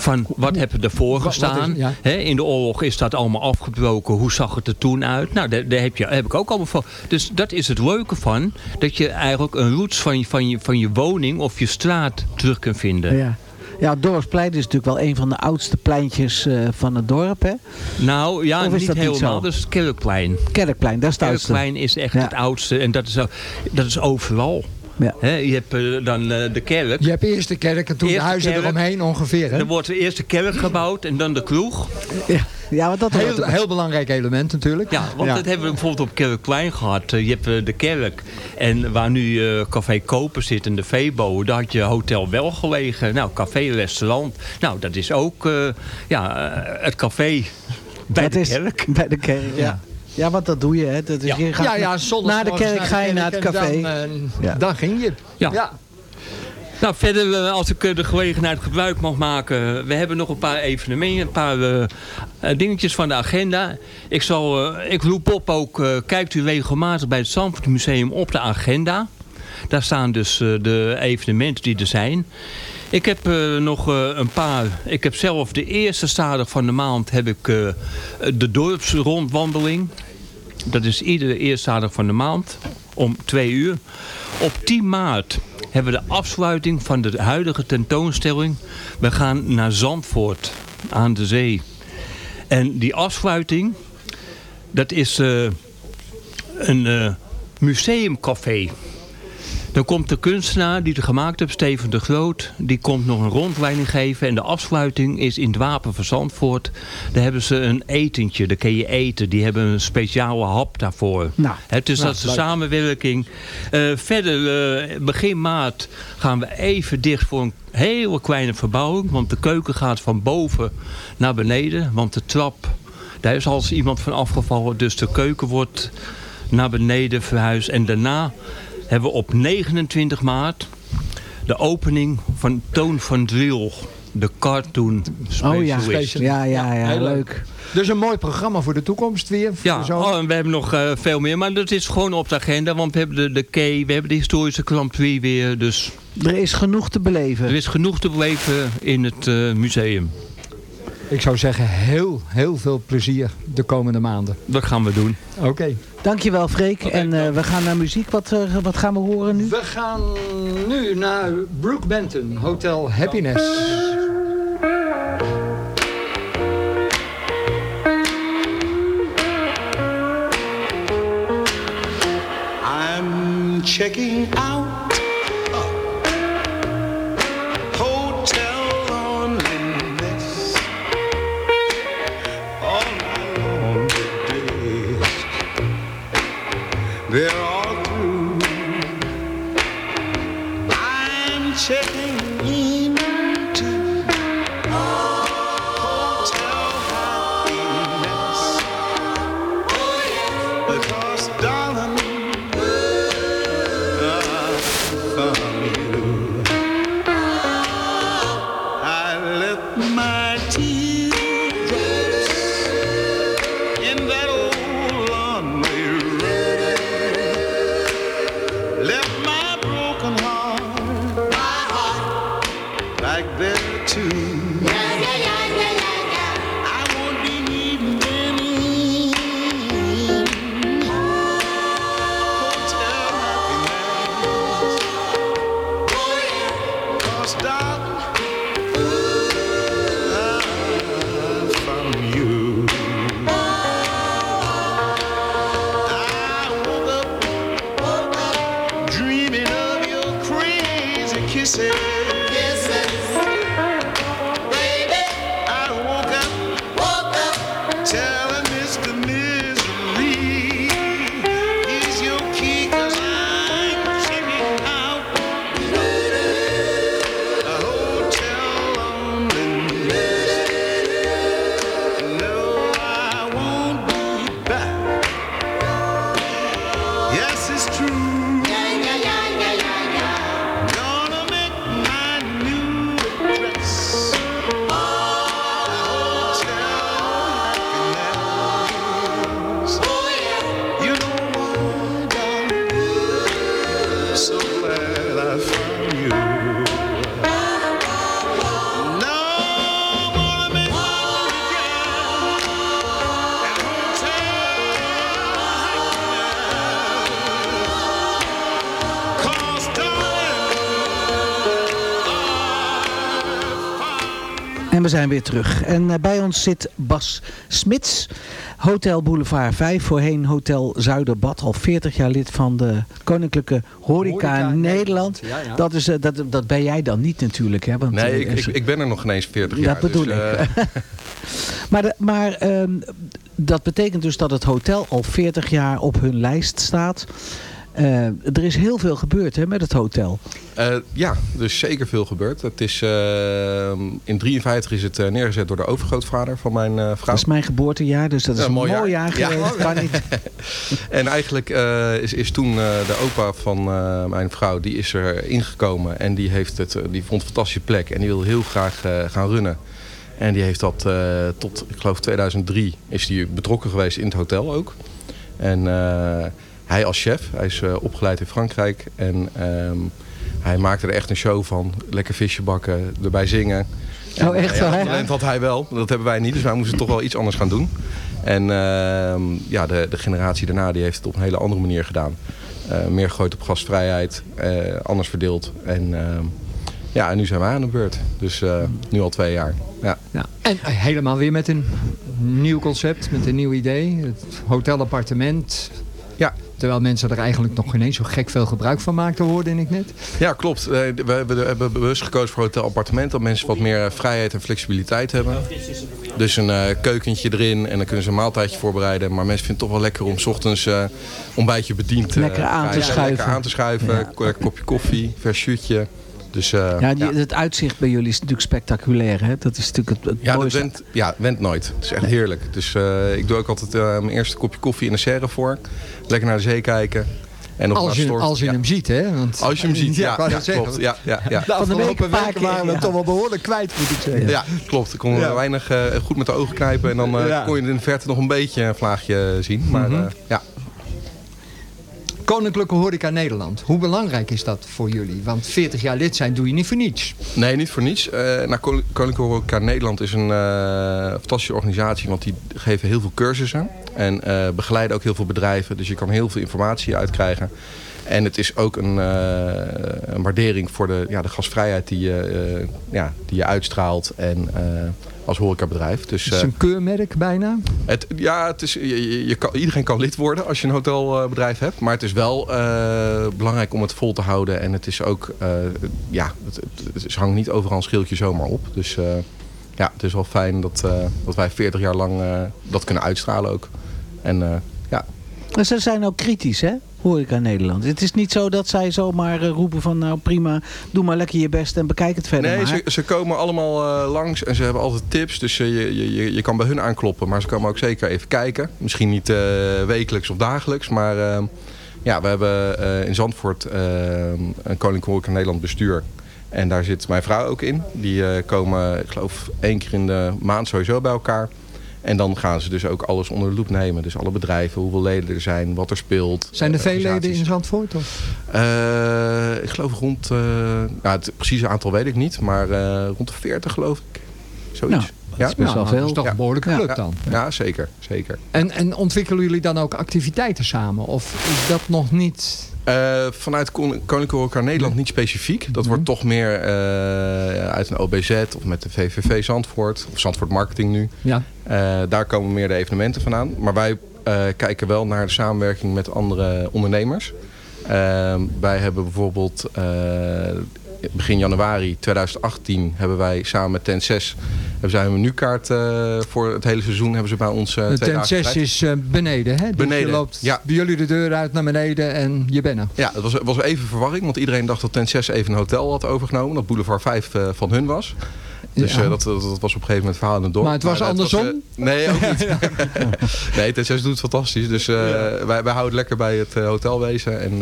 J: van wat heb er ervoor
F: is-
J: gestaan.
F: ja.
J: In de oorlog is dat allemaal afgebroken. Hoe zag het er toen uit? Nou, daar, daar heb, je, heb ik ook allemaal van. Dus dat is het leuke van. Dat je eigenlijk een roots van je, van je, van je woning of je straat terug kunt vinden.
E: Ja. Ja, het Dorpsplein is natuurlijk wel een van de oudste pleintjes eh, van het dorp, hè?
J: Nou ja, niet
E: dat niet
J: helemaal. is het Kerkplein.
E: Kerkplein, dat is het.
J: Kerkplein is echt
E: Ja.
J: het oudste en dat is, dat is overal.
E: Ja.
J: Hè, je hebt eh, dan eh, de kerk.
F: Je hebt eerst de kerk en toen de
J: Eerst de
F: huizen
J: kerk.
F: eromheen ongeveer. Hè?
J: Er wordt eerst de kerk gebouwd en dan de kroeg.
E: Ja, ja want dat
F: Heel, heel belangrijk element natuurlijk.
J: Ja, want dat hebben we bijvoorbeeld op Kerkplein gehad. Eh, Je hebt de kerk en waar nu eh, Café Koper zit en de Febo, daar had je Hotel Wel gelegen. Nou, café, restaurant. Nou, dat is ook eh, ja, het café bij
E: dat
J: de
E: is
J: kerk.
E: Bij de kerk, ja. Ja, want dat doe je, hè? Dat is,
J: Ja.
E: je gaat
F: ja, ja,
E: na- de kerk ga je naar het café.
F: Dan, eh,
E: Ja.
F: dan ging je.
J: Ja. Nou, verder, eh, als ik eh, de gelegenheid gebruik mag maken... we hebben nog een paar evenementen, een paar dingetjes van de agenda. Ik, zal, eh, ik roep op ook, eh, kijkt u regelmatig bij het Zandvoort Museum op de agenda. Daar staan dus eh, de evenementen die er zijn. Ik heb eh, nog eh, een paar... Ik heb zelf de eerste zaterdag van de maand... heb ik eh, de dorpsrondwandeling. Dat is iedere eerste zaterdag van de maand om twee uur. Op 10 maart hebben we de afsluiting van de huidige tentoonstelling. We gaan naar Zandvoort aan de zee. En die afsluiting, dat is eh, een eh, museumcafé. Dan komt de kunstenaar die het gemaakt heeft, Steven de Groot. Die komt nog een rondleiding geven. En de afsluiting is in het Wapen van Zandvoort. Daar hebben ze een etentje. Daar kun je eten. Die hebben een speciale hap daarvoor.
E: Nou,
J: dus
E: nou,
J: dat is de samenwerking. Eh, verder, eh, begin maart gaan we even dicht voor een hele kleine verbouwing. Want de keuken gaat van boven naar beneden. Want de trap, daar is al eens iemand van afgevallen. Dus de keuken wordt naar beneden verhuisd. En daarna hebben we op 29 maart de opening van Toon van Driel. De cartoon
E: Oh ja,
J: specialist.
E: ja, ja, ja,
F: heel
E: leuk.
F: Dus een mooi programma voor de toekomst weer.
J: Ja,
F: Zo.
J: oh, en we hebben nog eh, veel meer, maar dat is gewoon op de agenda. Want we hebben de, de key, we hebben de historische Grand Prix weer. Dus
E: Er is genoeg te beleven.
J: er is genoeg te beleven in het eh, museum.
F: Ik zou zeggen heel, heel veel plezier de komende maanden.
J: Dat gaan we doen.
F: Oké.
E: Dankjewel Freek. en eh, we gaan naar muziek. Wat, eh, wat gaan we horen nu?
F: We gaan nu naar Brooke Benton, Hotel Happiness.
C: I'm checking out
E: Yeah. Zijn weer terug. En eh, bij ons zit Bas Smits, Hotel Boulevard 5, voorheen Hotel Zuiderbad. Al 40 jaar lid van de Koninklijke Horeca,
K: Horeca
E: Nederland.
K: Ja, ja.
E: Dat, is, eh, dat, dat ben jij dan niet natuurlijk. Hè? Want,
K: Nee,
E: eh,
K: ik, ik, ik ben er nog geen eens 40
E: Dat
K: jaar.
E: bedoel
K: dus,
E: ik.
K: eh, *laughs*
E: maar de- maar ehm, dat betekent dus dat het hotel al 40 jaar op hun lijst staat. Eh, er is heel veel gebeurd hè, met het hotel.
K: eh, ja, er is zeker veel gebeurd. Het is, eh, in 53 is het neergezet door de overgrootvader van mijn vrouw.
E: Dat is mijn geboortejaar, dus dat is een mooi jaar,
K: Ja.
E: geweest. *laughs* Kan niet. *laughs*
K: En eigenlijk is, is toen de opa van mijn vrouw, die is er ingekomen. En die, heeft het, die vond het een fantastische plek. En die wil heel graag gaan runnen. En die heeft dat tot, ik geloof 2003, is die betrokken geweest in het hotel ook. En hij als chef, hij is eh, opgeleid in Frankrijk. En ehm, hij maakte er echt een show van. Lekker visje bakken, erbij zingen.
E: Oh, echt
K: ja, dat talent had hij wel. Dat hebben wij niet. Dus wij moesten toch wel iets anders gaan doen. En ehm, ja, de, de generatie daarna die heeft het op een hele andere manier gedaan. Eh, meer gegooid op gastvrijheid. eh, anders verdeeld. En ehm, ja, en nu zijn wij aan de beurt. Dus nu al twee jaar. Ja.
F: Ja. En helemaal weer met een nieuw concept, met een nieuw idee. Het hotelappartement.
K: Ja.
F: Terwijl mensen er eigenlijk nog geen eens zo gek veel gebruik van maakten, hoorde ik net.
K: Ja, klopt. Eh, We hebben, we hebben bewust gekozen voor hotel appartement. Dat mensen wat meer eh, vrijheid en flexibiliteit hebben. Dus een eh, keukentje erin en dan kunnen ze een maaltijdje voorbereiden. Maar mensen vinden het toch wel lekker om 's ochtends eh ontbijtje bediend eh,
E: Lekker aan te schuiven.
K: Lekker aan te schuiven.
E: Ja.
K: Kopje koffie, vers. Dus eh,
E: Ja, die, het uitzicht bij jullie is natuurlijk spectaculair. Hè? Dat is natuurlijk het, het
K: Ja, dat went, ja, went nooit. Het is echt heerlijk. Dus eh, ik doe ook altijd eh, mijn eerste kopje koffie in de serre voor. Lekker naar de zee kijken. En nog
F: Als je, als je
K: Ja.
F: hem ziet, hè? Want,
K: Als je hem ziet, ja, ja,
F: net zeggen,
K: klopt. Ja, ja, ja.
F: De
E: Van de week
F: afgelopen weken waren we hem toch wel behoorlijk kwijt, moet ik zeggen.
K: Ja, klopt. Ik kon
F: Ja.
K: weinig eh, goed met de ogen knijpen. En dan eh,
F: Ja.
K: kon je in de verte nog een beetje een vlaagje zien. Maar
F: Mhm.
K: eh, ja.
F: Koninklijke Horeca Nederland. Hoe belangrijk is dat voor jullie? Want 40 jaar lid zijn doe je niet voor niets.
K: Nee, niet voor niets. Kon- Koninklijke Horeca Nederland is een eh, fantastische organisatie. Want die geven heel veel cursussen. En eh, begeleiden ook heel veel bedrijven. Dus je kan heel veel informatie uitkrijgen. En het is ook een, eh, een waardering voor de, ja, de gastvrijheid die je, eh, ja, die je uitstraalt. En eh, als horecabedrijf. Dus,
F: Het is
K: eh,
F: een keurmerk bijna.
K: Het, ja, het is, je, je- je kan, iedereen kan lid worden als je een hotelbedrijf hebt. Maar het is wel eh, belangrijk om het vol te houden. En het is ook, eh, ja, het, het, het hangt niet overal een schildje zomaar op. Dus eh, ja, het is wel fijn dat, eh, dat wij 40 jaar lang eh, dat kunnen uitstralen ook. En eh, ja,
E: Maar ze zijn ook kritisch, hè? Horeca Nederland. Het is niet zo dat zij zomaar eh, roepen van... nou prima, doe maar lekker je best en bekijk het verder
K: Nee, ze, ze komen allemaal eh, langs en ze hebben altijd tips. Dus eh, je, je, je, kan bij hun aankloppen. Maar ze komen ook zeker even kijken. Misschien niet wekelijks of dagelijks. Maar eh, ja, we hebben in Zandvoort eh, een Koninklijke Horeca Nederland bestuur. En daar zit mijn vrouw ook in. Die komen, ik geloof, één keer in de maand sowieso bij elkaar. En dan gaan ze dus ook alles onder de loep nemen. Dus alle bedrijven, hoeveel leden er zijn, wat er speelt.
F: Zijn er
K: eh,
F: veel leden in Zandvoort? Of?
K: Eh, ik geloof rond, eh, ja, het precieze aantal weet ik niet, maar eh, rond de 40 geloof ik. Zoiets.
F: Nou, dat is best wel veel. Dat is toch een behoorlijke club
K: ja.
F: dan.
K: Ja, zeker. zeker.
F: En, en ontwikkelen jullie dan ook activiteiten samen? Of is dat nog niet...
K: Eh, vanuit Kon- Koninklijke Horeca Nederland niet specifiek. Dat wordt toch meer eh, uit een OBZ of met de VVV Zandvoort. Of Zandvoort Marketing nu.
F: Ja.
K: Eh, daar komen meer de evenementen vandaan. Maar wij kijken wel naar de samenwerking met andere ondernemers. Ehm, wij hebben bijvoorbeeld begin januari 2018 hebben wij samen met Ten 6 hebben zij een menukaart eh, voor het hele seizoen hebben ze bij ons
F: De tent
K: dagen
F: 6
K: gedraaid.
F: is eh, beneden, hè? Dus
K: Beneden,
F: je loopt
K: ja.
F: bij jullie de deur uit naar beneden en je bent er.
K: Ja, het was, was even verwarring, want iedereen dacht dat Tent 6 even een hotel had overgenomen. Dat Boulevard 5 eh, van hun was. Dus
F: Ja.
K: dat, dat, dat was op een gegeven moment verhaal in het dorp.
F: Maar het was andersom?
K: nee, ook niet. *laughs* *laughs* nee, Tent 6 doet het fantastisch. Dus wij, wij houden lekker bij het hotelwezen. En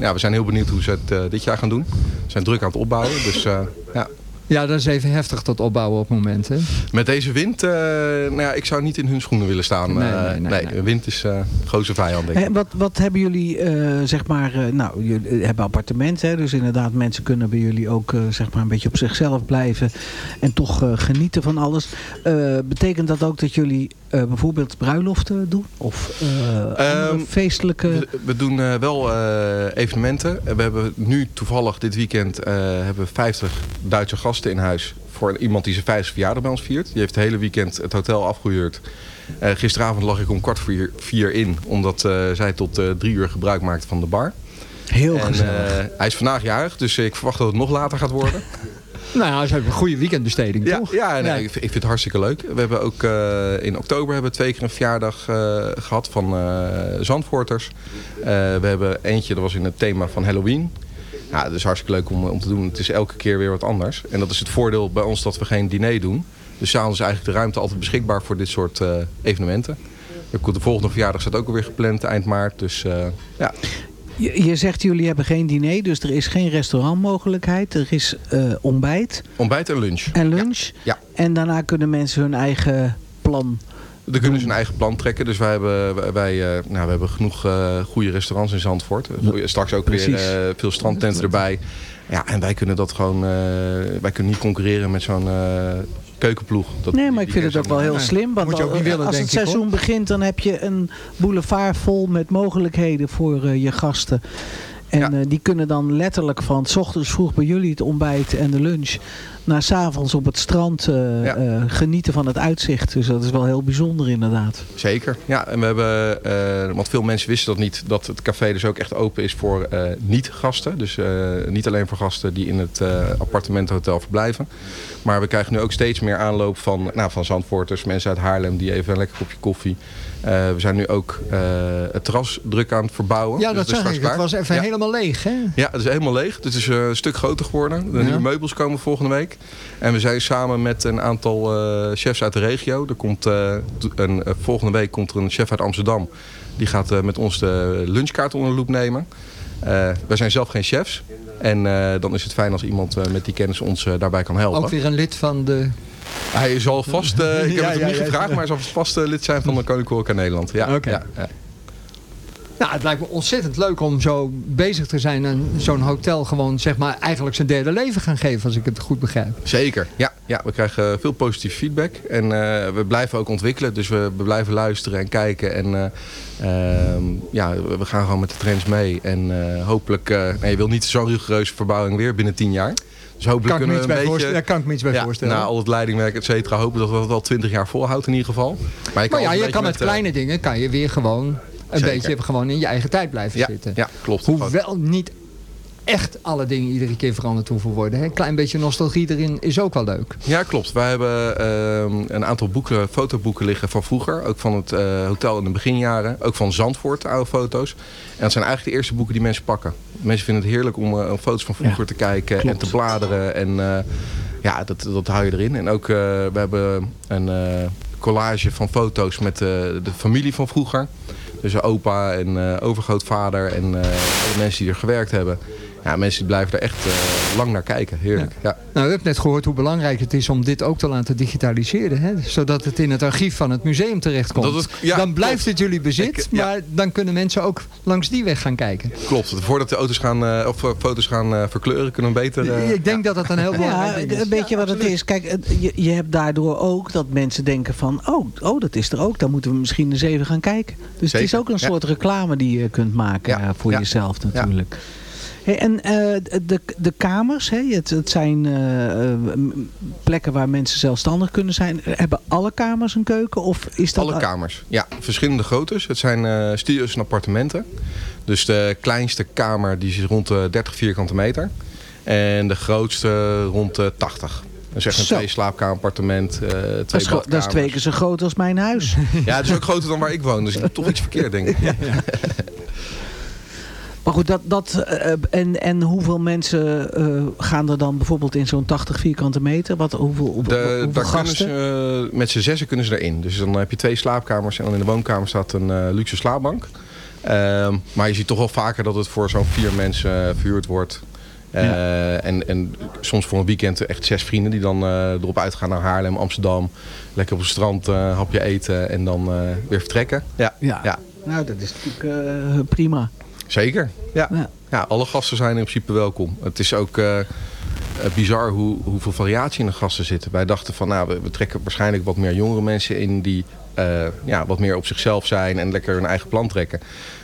K: ja, we zijn heel benieuwd hoe ze het dit jaar gaan doen. We zijn druk aan het opbouwen. Dus ja.
F: Ja, dat is even heftig dat opbouwen op het moment, hè?
K: Met deze wind, eh, nou ja, ik zou niet in hun schoenen willen staan.
F: Nee,
K: Eh,
F: nee, nee, nee.
K: wind is eh grootste vijand, denk ik.
E: Wat, wat hebben jullie, eh, zeg maar, eh, nou, jullie hebben appartementen, hè, dus inderdaad mensen kunnen bij jullie ook, eh, zeg maar, een beetje op zichzelf blijven en toch eh, genieten van alles. Eh, betekent dat ook dat jullie eh, bijvoorbeeld bruiloften doen? Of eh,
K: Ehm,
E: feestelijke...
K: We, we doen eh, wel evenementen. We hebben nu toevallig dit weekend hebben we 50 Duitse gasten in huis voor iemand die zijn 50 verjaardag bij ons viert. Die heeft het hele weekend het hotel afgehuurd. Eh, gisteravond lag ik om kwart voor vier, vier in, omdat zij tot drie uur gebruik maakt van de bar.
E: Heel
K: en,
E: gezellig.
K: hij is vandaag jarig, dus ik verwacht dat het nog later gaat worden. *laughs*
F: Nou ja, ze hebben een goede weekendbesteding,
K: Ja,
F: toch?
K: ja, nee, Ik, vind, ik vind het hartstikke leuk. We hebben ook eh, in oktober hebben we twee keer een verjaardag eh, gehad van eh, Zandvoorters. We hebben eentje, dat was in het thema van Halloween. Ja, dat is hartstikke leuk om, om te doen. Het is elke keer weer wat anders. En dat is het voordeel bij ons dat we geen diner doen. Dus s'avonds is eigenlijk de ruimte altijd beschikbaar voor dit soort evenementen. De volgende verjaardag staat ook alweer gepland eind maart. Dus ja,
E: Je, je zegt jullie hebben geen diner, dus er is geen restaurantmogelijkheid. Er is eh, ontbijt
K: ontbijt en lunch.
E: en lunch.
K: Ja.
E: En daarna kunnen mensen hun eigen plan...
K: Dan kunnen ze hun eigen plan trekken. Dus wij hebben, wij- eh, nou, we hebben genoeg eh, goede restaurants in Zandvoort. Straks ook weer veel strandtenten erbij. Ja, en wij kunnen dat gewoon... wij kunnen niet concurreren met zo'n keukenploeg. Dat,
E: Nee, maar ik vind het ook wel heel
F: Nee,
E: slim. Want
F: moet je ook
E: al-
F: niet willen,
E: als
F: denk
E: het
F: ik,
E: seizoen begint, dan heb je een boulevard vol met mogelijkheden voor eh, je gasten. En
K: Ja.
E: eh, die kunnen dan letterlijk van s ochtends vroeg bij jullie het ontbijt en de lunch... naar s avonds op het strand eh,
K: Ja.
E: eh, genieten van het uitzicht. Dus dat is wel heel bijzonder inderdaad.
K: Zeker. Ja, en we hebben, want veel mensen wisten dat niet, dat het café dus ook echt open is voor niet-gasten. Dus niet alleen voor gasten die in het appartementenhotel verblijven. Maar we krijgen nu ook steeds meer aanloop van, nou, van Zandvoorters, mensen uit Haarlem die even een lekker kopje koffie. Eh, we zijn nu ook eh, het terras druk aan het verbouwen.
F: Ja,
K: Dus
F: dat zag ik. Het was even
K: Ja.
F: helemaal leeg, hè?
K: Ja, het is helemaal leeg. Het is eh, een stuk groter geworden. De nieuwe meubels komen volgende week. En we zijn samen met een aantal chefs uit de regio. Er komt, een, volgende week komt er een chef uit Amsterdam. Die gaat met ons de lunchkaart onder de loep nemen. Eh wij zijn zelf geen chefs. En dan is het fijn als iemand met die kennis ons daarbij kan helpen.
F: Ook weer een lid van de...
K: Hij zal vast, eh, ik heb
F: Ja,
K: het hem niet gevraagd, maar hij zal vast eh, lid zijn van de Koninklijke Nederland. Ja.
F: Nou, het lijkt me ontzettend leuk om zo bezig te zijn en zo'n hotel gewoon, zeg maar, eigenlijk zijn derde leven gaan geven, als ik het goed begrijp.
K: Zeker, ja. ja. We krijgen veel positief feedback. En eh, we blijven ook ontwikkelen. Dus we, we blijven luisteren en kijken. En eh, ehm, ja, we gaan gewoon met de trends mee. En eh, hopelijk... eh nee, je wil niet zo'n rigoureuze verbouwing weer binnen tien jaar. Dus hopelijk
F: Kan
K: kunnen we
F: bij
K: een beetje...
F: Daar kan ik me iets bij
K: ja,
F: voorstellen.
K: Na al het leidingwerk, et cetera, hopen dat we het wel twintig jaar volhoudt in ieder geval. Maar je kan,
F: maar ja, je kan met kleine dingen, kan je weer gewoon een
K: Zeker.
F: beetje gewoon in je eigen tijd blijven
K: Ja,
F: zitten.
K: ja, klopt.
F: Hoewel niet echt alle dingen iedere keer veranderd hoeven worden. hè. Een klein beetje nostalgie erin is ook wel leuk.
K: Ja, klopt. Wij hebben ehm, een aantal boeken, fotoboeken liggen van vroeger. Ook van het eh, hotel in de beginjaren. Ook van Zandvoort, oude foto's. En dat zijn eigenlijk de eerste boeken die mensen pakken. Mensen vinden het heerlijk om eh, foto's van vroeger te kijken en te bladeren. En eh, ja, dat, dat hou je erin. En ook, eh, we hebben een eh, collage van foto's met eh, de familie van vroeger. Dus opa en eh, overgrootvader en eh, alle mensen die er gewerkt hebben. Ja, mensen blijven er echt eh, lang naar kijken. Heerlijk. Ja.
F: Nou, u hebt net gehoord hoe belangrijk het is om dit ook te laten digitaliseren. Hè? Zodat het in het archief van het museum terechtkomt.
K: Dat het- ja,
F: dan blijft
K: klopt.
F: het jullie bezit,
K: Ik- ja.
F: maar dan kunnen mensen ook langs die weg gaan kijken.
K: Klopt. Voordat de auto's gaan, eh, of eh, foto's gaan eh, verkleuren, kunnen we beter... eh,
F: Ik denk dat dat een heel belangrijk
E: Ja,
F: ding is.
E: een beetje wat het is. Kijk, je, je hebt daardoor ook dat mensen denken van... Oh, oh, dat is er ook. Dan moeten we misschien eens even gaan kijken. Dus het is ook een
K: ja.
E: soort reclame die je kunt maken
K: Ja,
E: eh, voor
K: ja,
E: jezelf natuurlijk. Hey, en eh, de, de kamers, het, het zijn eh, eh, plekken waar mensen zelfstandig kunnen zijn. Hebben alle kamers een keuken? Of is dat
K: Alle kamers. Ja, verschillende groottes. Het zijn studio's en appartementen. Dus de kleinste kamer die is rond de 30 vierkante meter. En de grootste rond de 80. Dus echt een
E: Zo.
K: twee slaapkamerappartement, eh twee
E: dat, is, dat is twee keer zo groot als mijn huis.
K: Ja, het is ook groter dan waar ik woon. Dus ik doe toch iets verkeerd, denk ik. *laughs*
E: Maar goed, dat, dat, eh, en, en hoeveel mensen eh, gaan er dan bijvoorbeeld in zo'n 80 vierkante meter? Wat, hoeveel
K: De,
E: hoeveel
K: daar kunnen
E: gasten?
K: ze, eh, met z'n zessen kunnen ze erin. Dus dan heb je twee slaapkamers en dan in de woonkamer staat een eh, luxe slaapbank. Ehm, maar je ziet toch wel vaker dat het voor zo'n vier mensen eh, verhuurd wordt. Eh, en, en soms voor een weekend echt zes vrienden die dan eh, erop uitgaan naar Haarlem, Amsterdam. Lekker op het strand eh, hapje eten en dan eh, weer vertrekken. Ja,
E: Ja.
K: ja.
E: Nou, dat is natuurlijk eh, prima.
K: Zeker. Ja.
E: Ja.
K: Ja. alle gasten zijn in principe welkom. Het is ook eh, eh, bizar hoe, hoeveel variatie in de gasten zit. Wij dachten van, nou, we, we trekken waarschijnlijk wat meer jongere mensen in die eh, ja, wat meer op zichzelf zijn en lekker hun eigen plan trekken.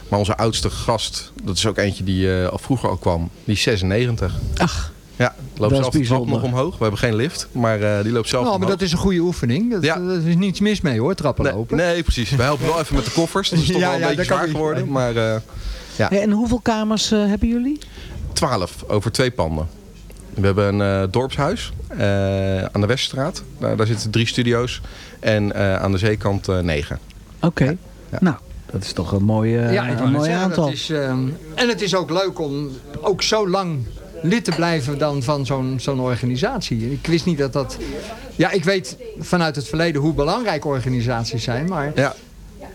K: Maar onze oudste gast, dat is ook eentje die eh, al vroeger al kwam, die is 96.
E: Ach.
K: Ja, loopt zelf de trap nog omhoog. We hebben geen lift, maar eh, die loopt zelf
F: Nou, maar
K: omhoog.
F: dat is een goede oefening. Dat,
K: Ja.
F: dat is niets mis mee hoor, trappen
K: Nee,
F: lopen.
K: nee, precies. We helpen wel even met de koffers. Dat is toch *laughs*
F: Ja,
K: wel een
F: ja,
K: beetje zwaar geworden. Maar eh ja,
E: Hey, en hoeveel kamers eh, hebben jullie?
K: 12 over twee panden. We hebben een eh, dorpshuis eh, aan de Weststraat. Daar, daar zitten drie studio's. En eh, aan de zeekant eh, negen.
E: Oké. Nou, dat is toch een mooie,
F: Ja,
E: een mooi
F: zeggen,
E: aantal.
F: dat is, ehm, en het is ook leuk om ook zo lang lid te blijven dan van zo'n zo'n organisatie. Ik wist niet dat dat... Ja, ik weet vanuit het verleden hoe belangrijk organisaties zijn, maar...
K: Ja,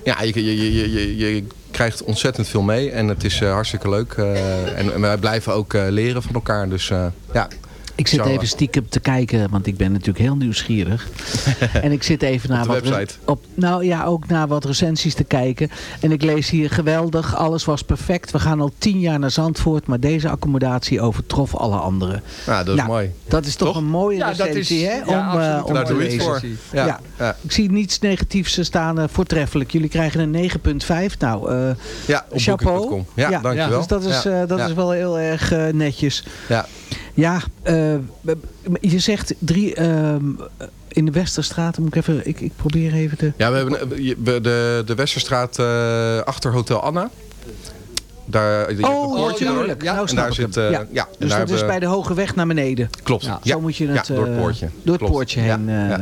K: ja je, je, je, je, je krijgt ontzettend veel mee. En het is eh, hartstikke leuk. eh, en, wij blijven ook eh, leren van elkaar. Dus ja.
E: Ik zit
K: Zo,
E: even stiekem te kijken, want ik ben natuurlijk heel nieuwsgierig. *laughs* en ik zit even naar
K: de
E: wat
K: website.
E: Op, nou ja, ook naar wat recensies te kijken. En ik lees hier geweldig, alles was perfect. We gaan al tien jaar naar Zandvoort, maar deze accommodatie overtrof alle andere.
K: Nou, dat is
E: Nou,
K: mooi.
E: Dat is toch, een mooie
F: Ja, dat
E: recensie,
F: is-
E: hè?
F: ja,
E: Om, eh, om
K: Daar
E: te
K: doe je het
E: lezen.
K: voor.
E: Ja.
K: Ja. Ja.
E: Ik zie niets negatiefs staan, eh, voortreffelijk. Jullie krijgen een 9,5. Nou, eh
K: Ja, op
E: chapeau.
K: booking.com. Ja, dankjewel.
E: Dus dat is,
K: Ja,
E: eh, dat
K: ja.
E: is wel heel erg netjes.
K: Ja.
E: Ja, eh, je zegt drie ehm, in de Westerstraat. Moet ik, even, ik, ik probeer even de...
K: Ja, we hebben we- de, de Westerstraat eh, achter Hotel Anna. Daar, je hebt een
E: Oh, natuurlijk. Nou,
K: en
E: snap
K: daar zit, eh,
E: ja.
K: ja, en
E: dus
K: daar
E: dat is bij de Hoge Weg naar beneden.
K: Klopt.
E: Ja,
K: Ja.
E: Zo moet je
K: Ja,
E: het...
K: door het poortje.
E: Door het
K: Klopt.
E: poortje
K: Ja,
E: heen.
K: ja.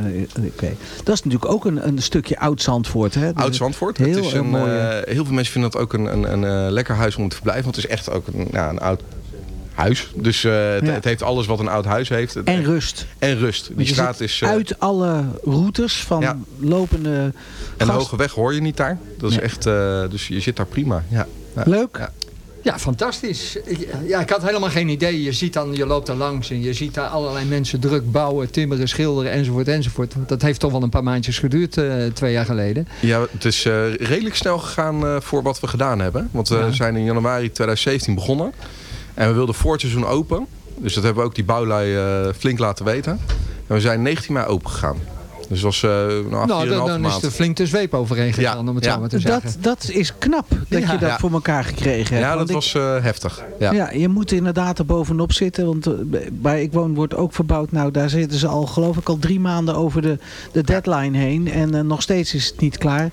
E: oké. Dat is natuurlijk ook een, een stukje oud-Zandvoort. hè?
K: Oud Zandvoort.
E: Heel
K: het is
E: een mooie...
K: heel veel mensen vinden het ook een, een, een lekker huis om te verblijven. Want het is echt ook een, ja, een oud huis. Dus eh, het,
E: Ja.
K: het heeft alles wat een oud huis heeft. Het-
E: En rust.
K: En rust. Die straat is... eh,
E: uit alle routes van
K: Ja.
E: lopende
K: en de hoge weg hoor je niet daar. Dat is
E: Nee.
K: echt... eh, dus je zit daar prima. Ja. Ja.
E: Leuk.
K: Ja.
F: Ja, fantastisch. Ik- Ja, ik had helemaal geen idee. Je ziet dan, je loopt er langs en je ziet daar allerlei mensen druk bouwen, timmeren, schilderen enzovoort enzovoort. Dat heeft toch wel een paar maandjes geduurd, eh, twee jaar geleden.
K: Ja, het is eh, redelijk snel gegaan eh, voor wat we gedaan hebben. Want we
F: Ja.
K: zijn in januari 2017 begonnen. En we wilden voor het seizoen open. Dus dat hebben we ook die bouwlui eh, flink laten weten. En we zijn 19 mei open gegaan. Dus dat was eh nou, 4,5
F: nou, dan, dan is
K: maand.
F: er flink de zweep overheen gegaan,
K: Ja,
F: om het
K: ja.
F: zo maar te zeggen.
E: Dat, dat is knap dat
F: Ja.
E: je dat
K: Ja.
E: voor elkaar gekregen hebt.
K: Ja, dat
E: ik-
K: was eh, heftig. Ja.
E: Ja. je moet inderdaad er bovenop zitten. Want waar ik woon wordt ook verbouwd. Nou, daar zitten ze al, geloof ik, al drie maanden over de, de deadline heen. En nog steeds is het niet klaar.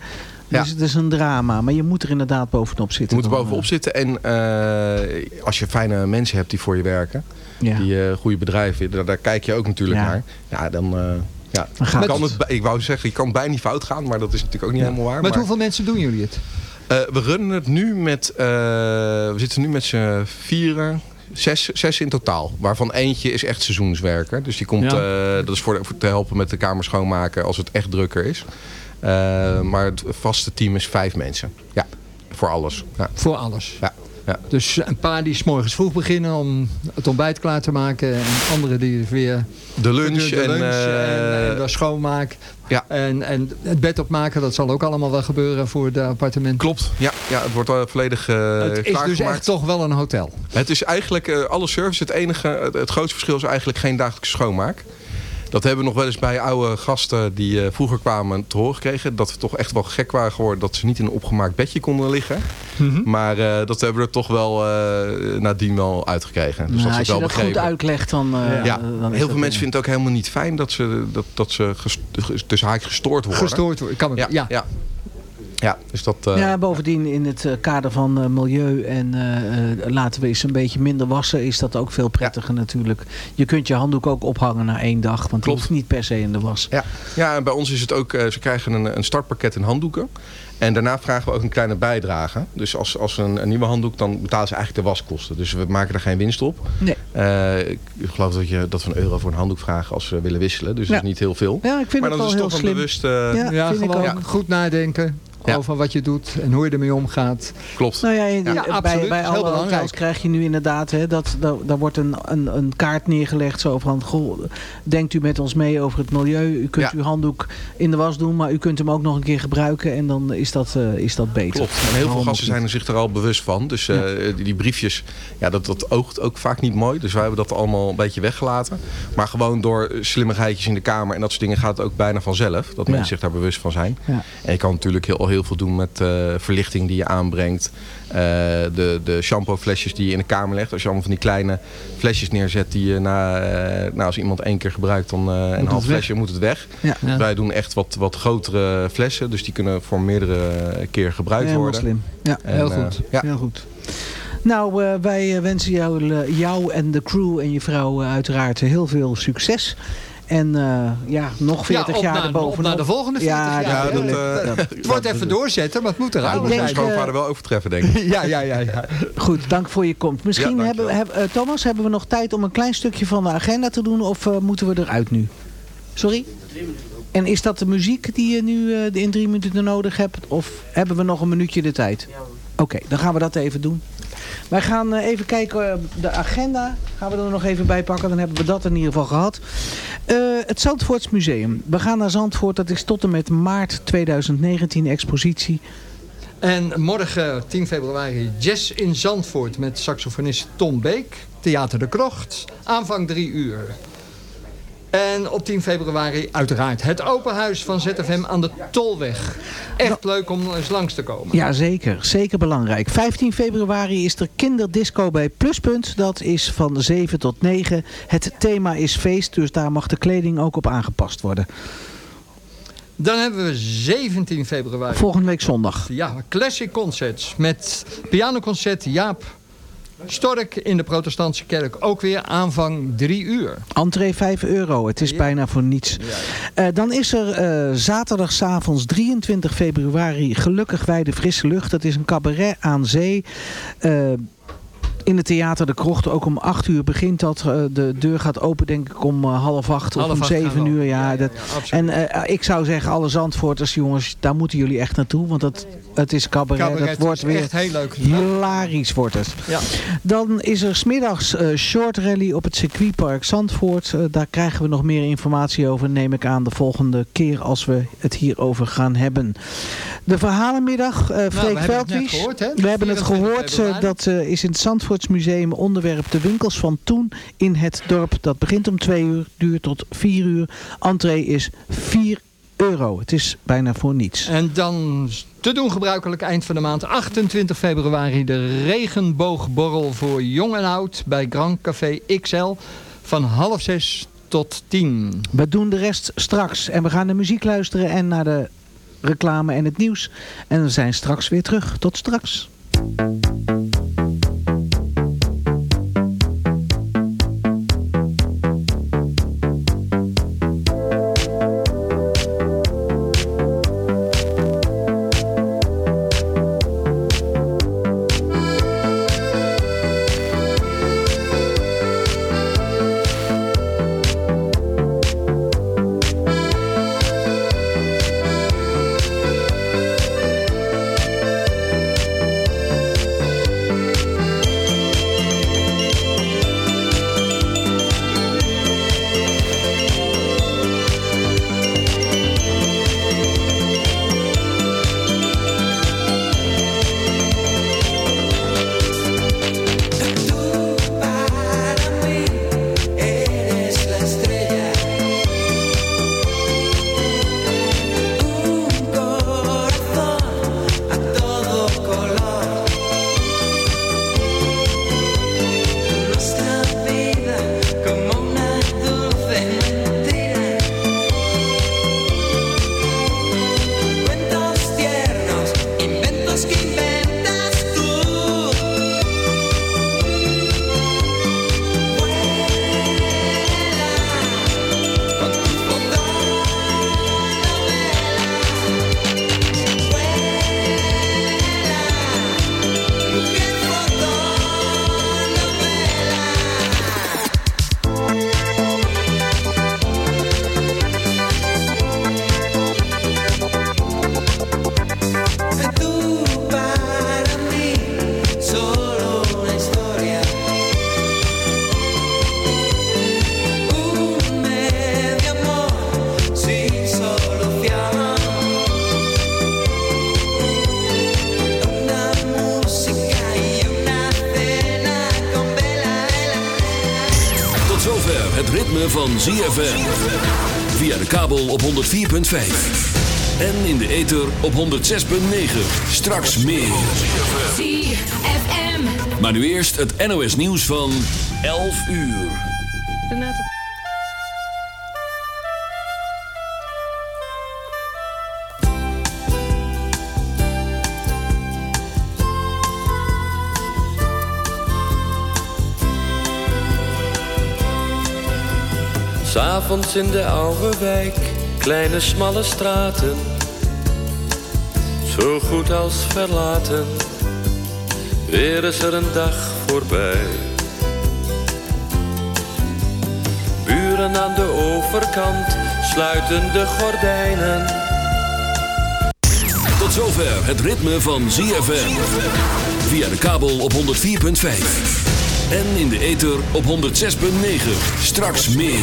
E: Dus
K: Ja.
E: het is een drama. Maar je moet er inderdaad bovenop
K: Je
E: zitten.
K: moet er bovenop
E: eh,
K: zitten. En eh, als je fijne mensen hebt die voor je werken.
E: Ja.
K: Die eh, goede bedrijven. Daar, daar kijk je ook natuurlijk
E: Ja.
K: naar. Ja, dan... eh, ja,
E: Dan gaat
K: kan
E: het.
K: ik wou zeggen, je kan bijna niet fout gaan. Maar dat is natuurlijk ook niet helemaal waar.
F: Met
K: maar-
F: hoeveel mensen doen jullie het?
K: Eh, we runnen het nu met... eh, we zitten nu met z'n vieren. Zes, zes in totaal. Waarvan eentje is echt seizoenswerker. Dus die komt...
J: Ja.
K: eh, dat is voor, voor te helpen met de kamer schoonmaken als het echt drukker is. Eh, maar het vaste team is vijf mensen. Ja, voor alles. Ja.
F: Voor alles.
K: Ja. Ja.
F: Dus een paar die 's morgens vroeg beginnen om het ontbijt klaar te maken. En anderen die weer
K: De lunch,
F: de, de
K: en,
F: lunch
K: eh,
F: en, en de schoonmaak.
K: Ja.
F: En, en het bed opmaken, dat zal ook allemaal wel gebeuren voor de appartementen.
K: Klopt, ja, ja het wordt eh, volledig eh
F: het is dus echt toch wel een hotel.
K: Het is eigenlijk eh, alle service. Het enige, het, het grootste verschil is eigenlijk geen dagelijkse schoonmaak. Dat hebben we nog wel eens bij oude gasten die eh, vroeger kwamen te horen gekregen. Dat we toch echt wel gek waren geworden dat ze niet in een opgemaakt bedje konden liggen.
F: Mhm.
K: Maar eh, dat hebben we er toch wel eh, nadien wel uitgekregen. Dus
E: nou,
K: dat is
E: als je
K: wel
E: dat goed uitlegt, dan... eh,
K: ja,
E: dan
K: heel veel mensen vinden het ook helemaal niet fijn dat ze, dat, dat ze tussen haak gestoord worden.
F: Gestoord worden. Kan
K: Ja,
F: ja.
K: ja. Ja. dus dat... eh,
E: Ja, bovendien in het eh, kader van eh, milieu en eh, eh, laten we eens een beetje minder wassen, is dat ook veel prettiger natuurlijk. Je kunt je handdoek ook ophangen na één dag, want die
K: Klopt.
E: hoeft niet per se in de was.
K: Ja, ja en bij ons is het ook, eh, ze krijgen een, een startpakket in handdoeken. En daarna vragen we ook een kleine bijdrage. Dus als, als een, een nieuwe handdoek, dan betalen ze eigenlijk de waskosten. Dus we maken er geen winst op.
E: Nee.
K: Eh, ik geloof dat, je, dat we een euro voor een handdoek vragen als we willen wisselen. Dus
E: Ja.
K: dat is niet heel veel.
E: Ja, ik vind
K: maar
E: het
K: dat
E: wel
K: is
E: heel
K: toch
E: slim.
K: een bewust... eh,
E: Ja,
F: Ja,
E: vind ik
F: gewoon goed nadenken
K: Ja.
F: over wat je doet en hoe je ermee omgaat.
K: Klopt.
E: Nou ja, bij, bij alle hotels krijg je nu inderdaad, hè, dat, dat, daar wordt een, een, een kaart neergelegd zo van, goh, denkt u met ons mee over het milieu. U kunt
K: Ja.
E: uw handdoek in de was doen, maar u kunt hem ook nog een keer gebruiken en dan is dat, eh, is dat beter.
K: Klopt. En heel veel gasten zijn er zich er al bewust van. Dus eh, die, die briefjes, ja, dat, dat oogt ook vaak niet mooi. Dus wij hebben dat allemaal een beetje weggelaten. Maar gewoon door slimmigheidjes in de kamer en dat soort dingen gaat het ook bijna vanzelf. Dat
E: Ja.
K: mensen zich daar bewust van zijn.
E: Ja.
K: En je kan natuurlijk heel, heel heel veel doen met eh, verlichting die je aanbrengt. Eh, de, de shampooflesjes die je in de kamer legt. Als je allemaal van die kleine flesjes neerzet die je na, eh, nou, als iemand één keer gebruikt, dan eh, een half
E: weg.
K: flesje moet het weg.
E: Ja. Ja.
K: Wij doen echt wat, wat grotere flessen, dus die kunnen voor meerdere keer gebruikt
E: Helemaal
K: worden.
E: slim. Ja,
K: En,
E: heel goed.
K: ja.
E: Heel goed. Nou, eh, wij wensen jou, jou en de crew en je vrouw uiteraard heel veel succes. En eh, ja, nog 40
F: op
E: jaar
F: naar-
E: erbovenop.
F: op naar de volgende 40
E: ja,
F: jaar.
E: dat bedoel
F: Ja,
E: ik.
F: dat-
E: Dat-
F: Het wordt even doorzetten, maar het moet eruit.
E: Ik
K: Ik
E: denk,
K: denk,
E: eh,
K: schoonvader wel overtreffen, denk ik. *laughs*
F: Ja, ja, ja. ja.
E: Goed, dank voor je komst. Misschien
K: Ja,
E: hebben, heb, eh, Thomas, hebben we nog tijd om een klein stukje van de agenda te doen of eh, moeten we eruit nu? Sorry? En is dat de muziek die je nu eh, in drie minuten nodig hebt? Of hebben we nog een minuutje de tijd? Oké, dan gaan we dat even doen. Wij gaan eh, even kijken, eh, de agenda gaan we er nog even bij pakken. Dan hebben we dat in ieder geval gehad. Eh, het Zandvoorts Museum. We gaan naar Zandvoort. Dat is tot en met maart 2019 expositie.
F: En morgen 10 februari Jazz in Zandvoort met saxofonist Tom Beek. Theater de Krocht. Aanvang 3 uur. En op 10 februari uiteraard het open huis van ZFM aan de Tolweg. Echt leuk om eens langs te komen.
E: Ja, zeker. Zeker belangrijk. 15 februari is er kinderdisco bij Pluspunt. Dat is van 7 tot 9. Het thema is feest, dus daar mag de kleding ook op aangepast worden.
F: Dan hebben we 17 februari.
E: Volgende week zondag.
F: Ja, Classic Concerts met pianoconcert Jaap Stork in de protestantse kerk. Ook weer aanvang 3 uur.
E: Entree 5 euro. Het is bijna voor niets. Eh, dan is er eh zaterdagavond 23 februari Gelukkig wij de frisse lucht. Dat is een cabaret aan zee. Eh, in het theater De Krocht, ook om 8 uur begint dat. Eh, de deur gaat open denk ik om eh, half 8 of om
F: acht
E: 7
F: gaan we
E: uur. Ja,
F: Ja, ja,
E: dat, en eh, ik zou zeggen, alle Zandvoorters jongens, daar moeten jullie echt naartoe. Want het, het is cabaret.
F: Cabaret
E: dat wordt
F: is
E: weer
F: echt heel leuk.
E: hilarisch wordt het.
F: Ja.
E: Dan is er smiddags eh short rally op het circuitpark Zandvoort. Daar krijgen we nog meer informatie over, neem ik aan, de volgende keer als we het hierover gaan hebben. De verhalenmiddag, eh Freek
F: Nou, we hebben
E: Veldwies.
F: gehoord, hè?
E: We hebben het
F: 24
E: gehoord, eh, dat is in het Zandvoortsmuseum onderwerp de winkels van toen in het dorp. Dat begint om 2 uur, duurt tot 4 uur. Entree is 4 euro. Het is bijna voor niets.
F: En dan te doen gebruikelijk eind van de maand 28 februari de regenboogborrel voor jong en oud bij Grand Café XL van half zes tot tien.
E: We doen de rest straks. En we gaan de muziek luisteren en naar de reclame en het nieuws. En we zijn straks weer terug. Tot straks.
A: 104.5. En in de ether op 106.9. Straks meer.
L: ZFM.
A: Maar nu eerst het NOS nieuws van 11 uur.
M: S'avonds in de oude wijk, kleine smalle straten. Zo goed als verlaten, weer is er een dag voorbij. Buren aan de overkant sluiten de gordijnen.
A: Tot zover het ritme van ZFM. Via de kabel op 104.5. En in de ether op 106.9. Straks meer.